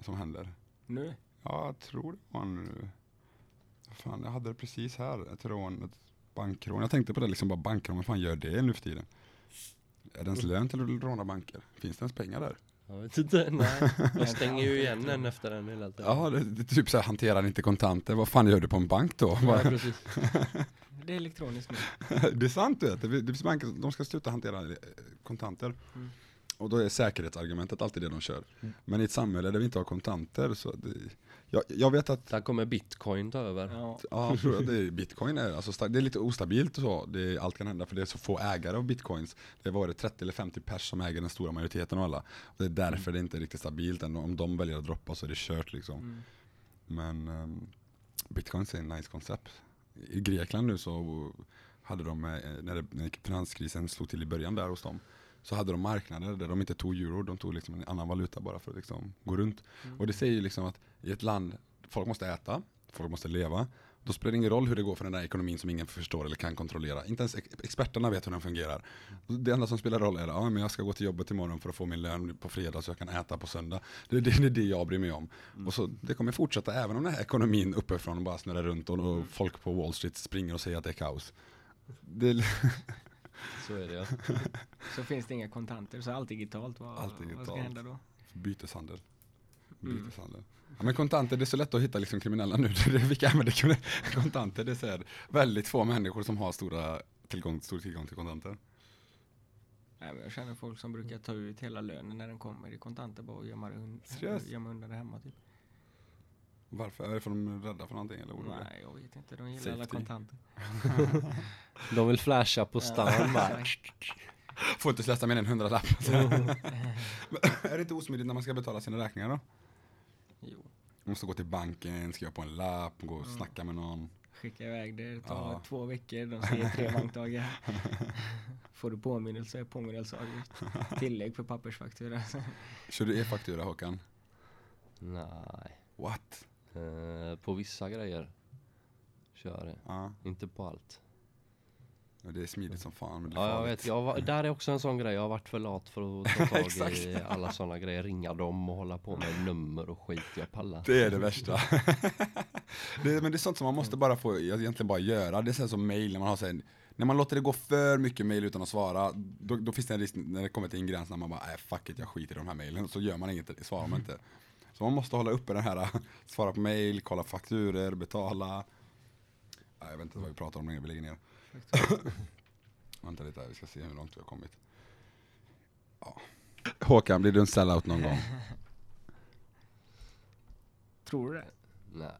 som händer. Nu? Ja, jag tror det var nu. Fan, jag hade det precis här, ett rån, ett bankrån. Jag tänkte på det, liksom bara bankrån, vad fan gör det nu för tiden? Är det ens lön till att råna banker? Finns det ens pengar där? Jag vet inte, nej. Jag stänger ju igen en efter den hela tiden. Ja, det, det är typ så här, hanterar inte kontanter, vad fan gör du på en bank då? Ja, precis. Det är elektroniskt nu. det är sant du vet, det, det finns banker, de ska sluta hantera eh, kontanter. Mm. Och då är säkerhetsargumentet alltid det de kör. Men i ett samhälle där vi inte har kontanter så det, jag, jag vet att Där kommer bitcoin ta över. Ja, Ja, det är, bitcoin är, alltså, det är lite ostabilt och så. Det är, allt kan hända för det är så få ägare av bitcoins. Det var det 30 eller 50 pers som äger den stora majoriteten av alla. Och det är därför det inte är riktigt stabilt. Än om de väljer att droppa så är det kört liksom. mm. Men um, bitcoins är en nice koncept. I Grekland nu så hade de, eh, när, det, när finanskrisen slog till i början där hos dem, så hade de marknader där de inte tog euro, de tog liksom en annan valuta bara för att liksom gå runt. Mm. Och det säger ju liksom att i ett land, folk måste äta, folk måste leva, då spelar det ingen roll hur det går för den där ekonomin som ingen förstår eller kan kontrollera. Inte ens ex- experterna vet hur den fungerar. Det enda som spelar roll är att men jag ska gå till jobbet imorgon för att få min lön på fredag så jag kan äta på söndag. Det, det, det är det jag bryr mig om. Och så, det kommer fortsätta även om den här ekonomin uppifrån bara snurrar runt och, och folk på Wall Street springer och säger att det är kaos. Det, Så är det ja. Så finns det inga kontanter, så allt digitalt. Vad, Allt vad ska digitalt. hända då? byteshandel. Mm. byteshandel. Ja, men kontanter, det är så lätt att hitta liksom kriminella nu. Vilka använder kontanter? Det är så här, väldigt få människor som har stora tillgång, stor tillgång till kontanter. Nej, men jag känner folk som brukar ta ut hela lönen när den kommer i kontanter bara och gömma, un- gömma undan det hemma. Typ. Varför? Är det för att de är rädda för någonting eller oroliga? Nej, jag vet inte. De gillar alla Safety. kontanter. De vill flasha på stan bara. Får inte släppa mer än en hundralapp. är det inte osmidigt när man ska betala sina räkningar då? Jo, Man måste gå till banken, skriva på en lapp, gå och snacka med någon. skicka iväg det. Det tar Ja. två veckor. De säger tre bankdagar. Får du påminnelse, påminnelseavgift. Tillägg för pappersfaktura. Kör du e-faktura Håkan? Nej. What? Eh, på vissa grejer kör det. Ja, Inte på allt. det är smidigt som fan men det är Ja jag farligt. vet, jag var, där är också en sån grej. Jag har varit för lat för att ta tag i alla såna grejer. Ringa dem och hålla på med nummer och skit. Jag pallar. Det är det värsta. det, men det är sånt som man måste bara få, egentligen bara göra. Det är så som mail, när man har här, när man låter det gå för mycket mail utan att svara, då, då finns det en risk när det kommer till en gräns när man bara, äh, fuck it, jag skiter i de här mailen. Så gör man inget, svarar man inte. Så man måste hålla uppe den här, svara på mail, kolla fakturer, betala. Nej, jag vet inte vad vi pratar om längre, vi lägger ner. Vänta lite här, vi ska se hur långt vi har kommit. Ja. Håkan, blir du en sellout någon gång? Tror du det? Nej.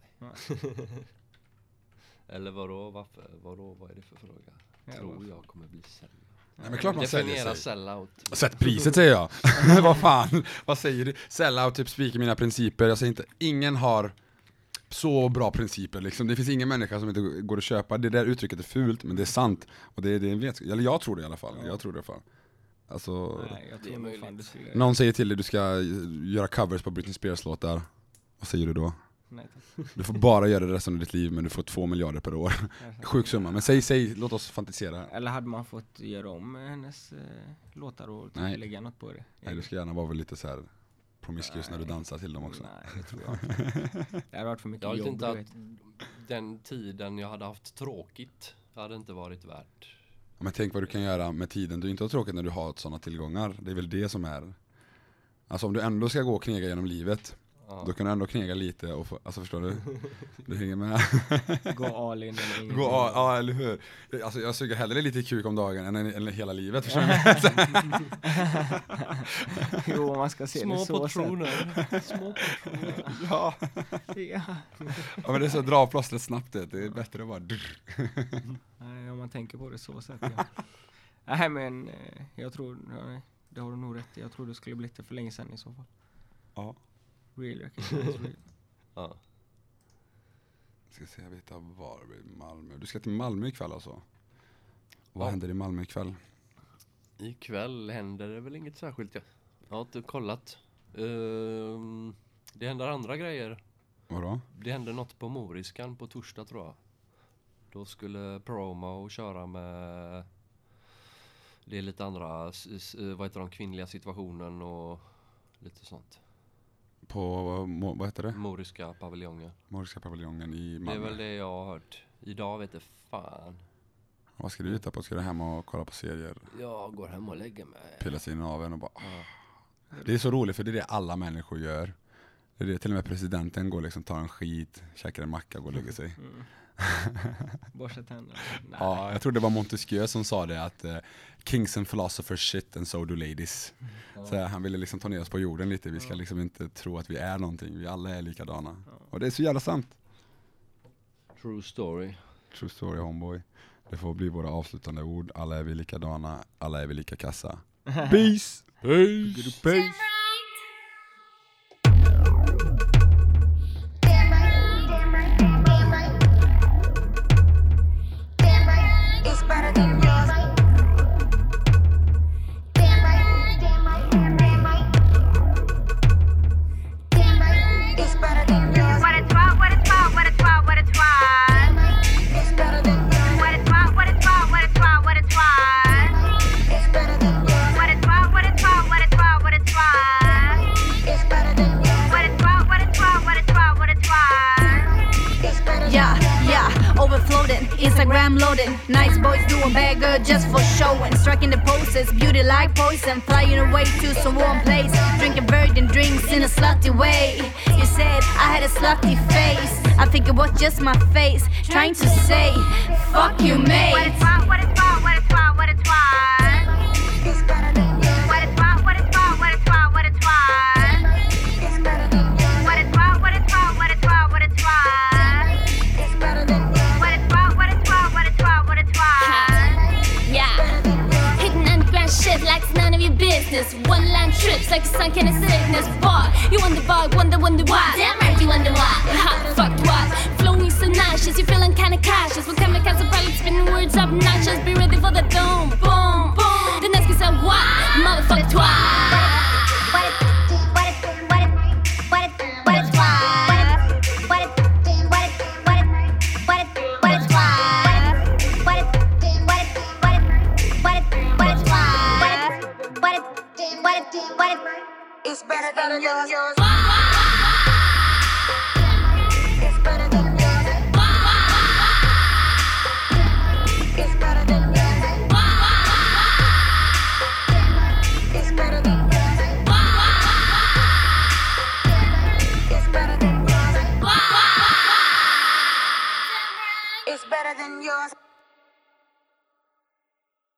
Eller vadå, varför, vadå, vad är det för fråga? Ja, Tror varför? jag kommer bli sellout? Nej, men klart man säljer Definiera sig. sellout. Sätt priset säger jag. vad fan, vad säger du? Sellout, typ spika mina principer. Jag säger inte, ingen har så bra principer liksom. Det finns ingen människa som inte går att köpa. Det där uttrycket är fult, men det är sant. Och det, det är en vetskap. Eller jag tror det i alla fall. Jag tror det i alla fall. Alltså, Nej, jag Det är tror du skulle... någon säger till dig du ska göra covers på Britney Spears låtar. Vad säger du då? Nej. Du får bara göra det resten av ditt liv, men du får två miljarder per år. Sjuk summa. Men säg, säg, låt oss fantisera. Eller hade man fått göra om hennes eh, låtar och typ Nej. lägga något på det? Nej, du ska gärna vara väl lite så här promiscuous när du dansar till dem också. Nej, det tror jag inte. Det hade varit för mycket Jag jobb, inte du att den tiden jag hade haft tråkigt hade inte varit värt. Men tänk vad du kan göra med tiden du inte har tråkigt när du har sådana tillgångar. Det är väl det som är Alltså om du ändå ska gå och knega genom livet Ja. Då kan du ändå knega lite och få, alltså förstår du? Du hänger med? Gå all in eller ingenting. Gå, ja, ja eller hur? Alltså jag suger hellre lite kuk om dagen än, än hela livet, förstår du? jo, man ska se det Små så portioner. Små portioner. ja. Ja. ja men det är så, dra av plåstret snabbt det, det är bättre att bara Nej, om man tänker på det så sätt ja. Nej men eh, jag tror, det har du nog rätt i. Jag tror det skulle blivit det för länge sedan i så fall. Ja. Real recognize real. Ja. Ska se, jag vet var blir Malmö. Du ska till Malmö ikväll alltså? Vad Ja. händer i Malmö ikväll? Ikväll händer det väl inget särskilt. Jag, jag har inte kollat. Ehm, det händer andra grejer. Vadå? Det händer något på Moriskan på torsdag tror jag. Då skulle Promo köra med Det är lite andra, s- vad heter de, kvinnliga situationen och lite sånt. På, vad- heter det? Moriska paviljongen. Moriska paviljongen i Det är Malmö. väl det jag har hört. Idag vet jag fan. Vad ska du hitta på? Ska du hem och kolla på serier? Jag går hem och lägger mig. Pilla sig i naveln och bara Ja. Det är så roligt för det är det alla människor gör. Det är det, till och med presidenten går liksom, tar en skit, käkar en macka och går och lägger sig. Mm. Borsta tänderna. Nej. Ja, jag tror det var Montesquieu som sa det att eh, Kings and philosophers shit and so do ladies. Så här, han ville liksom ta ner oss på jorden lite, vi ska Ja. liksom inte tro att vi är någonting, vi alla är likadana. Ja. Och det är så jävla sant. True story. True story homeboy. Det får bli våra avslutande ord, alla är vi likadana, alla är vi lika kassa. Peace! Peace! Peace! Instagram loading. Nice boys doing bad girl just for showing. Striking the poses, beauty like poison. Flying away to some warm place. Drinking virgin drinks in a slutty way. You said I had a slutty face. I think it was just my face. Trying to say, fuck you, mate. What it's what, what it's what, what it's what, what it's what. Business. One line trips like a sunk in a sickness. Bar. You wonder why, wonder, wonder why. Damn right, you wonder why. Hot fucked why. Flowing so nauseous, you feeling kinda cautious. When kamikaze pilot spinning words obnoxious. Be ready for the boom, boom, boom. The next gets a what? Motherfucker, twice. It's better than yours.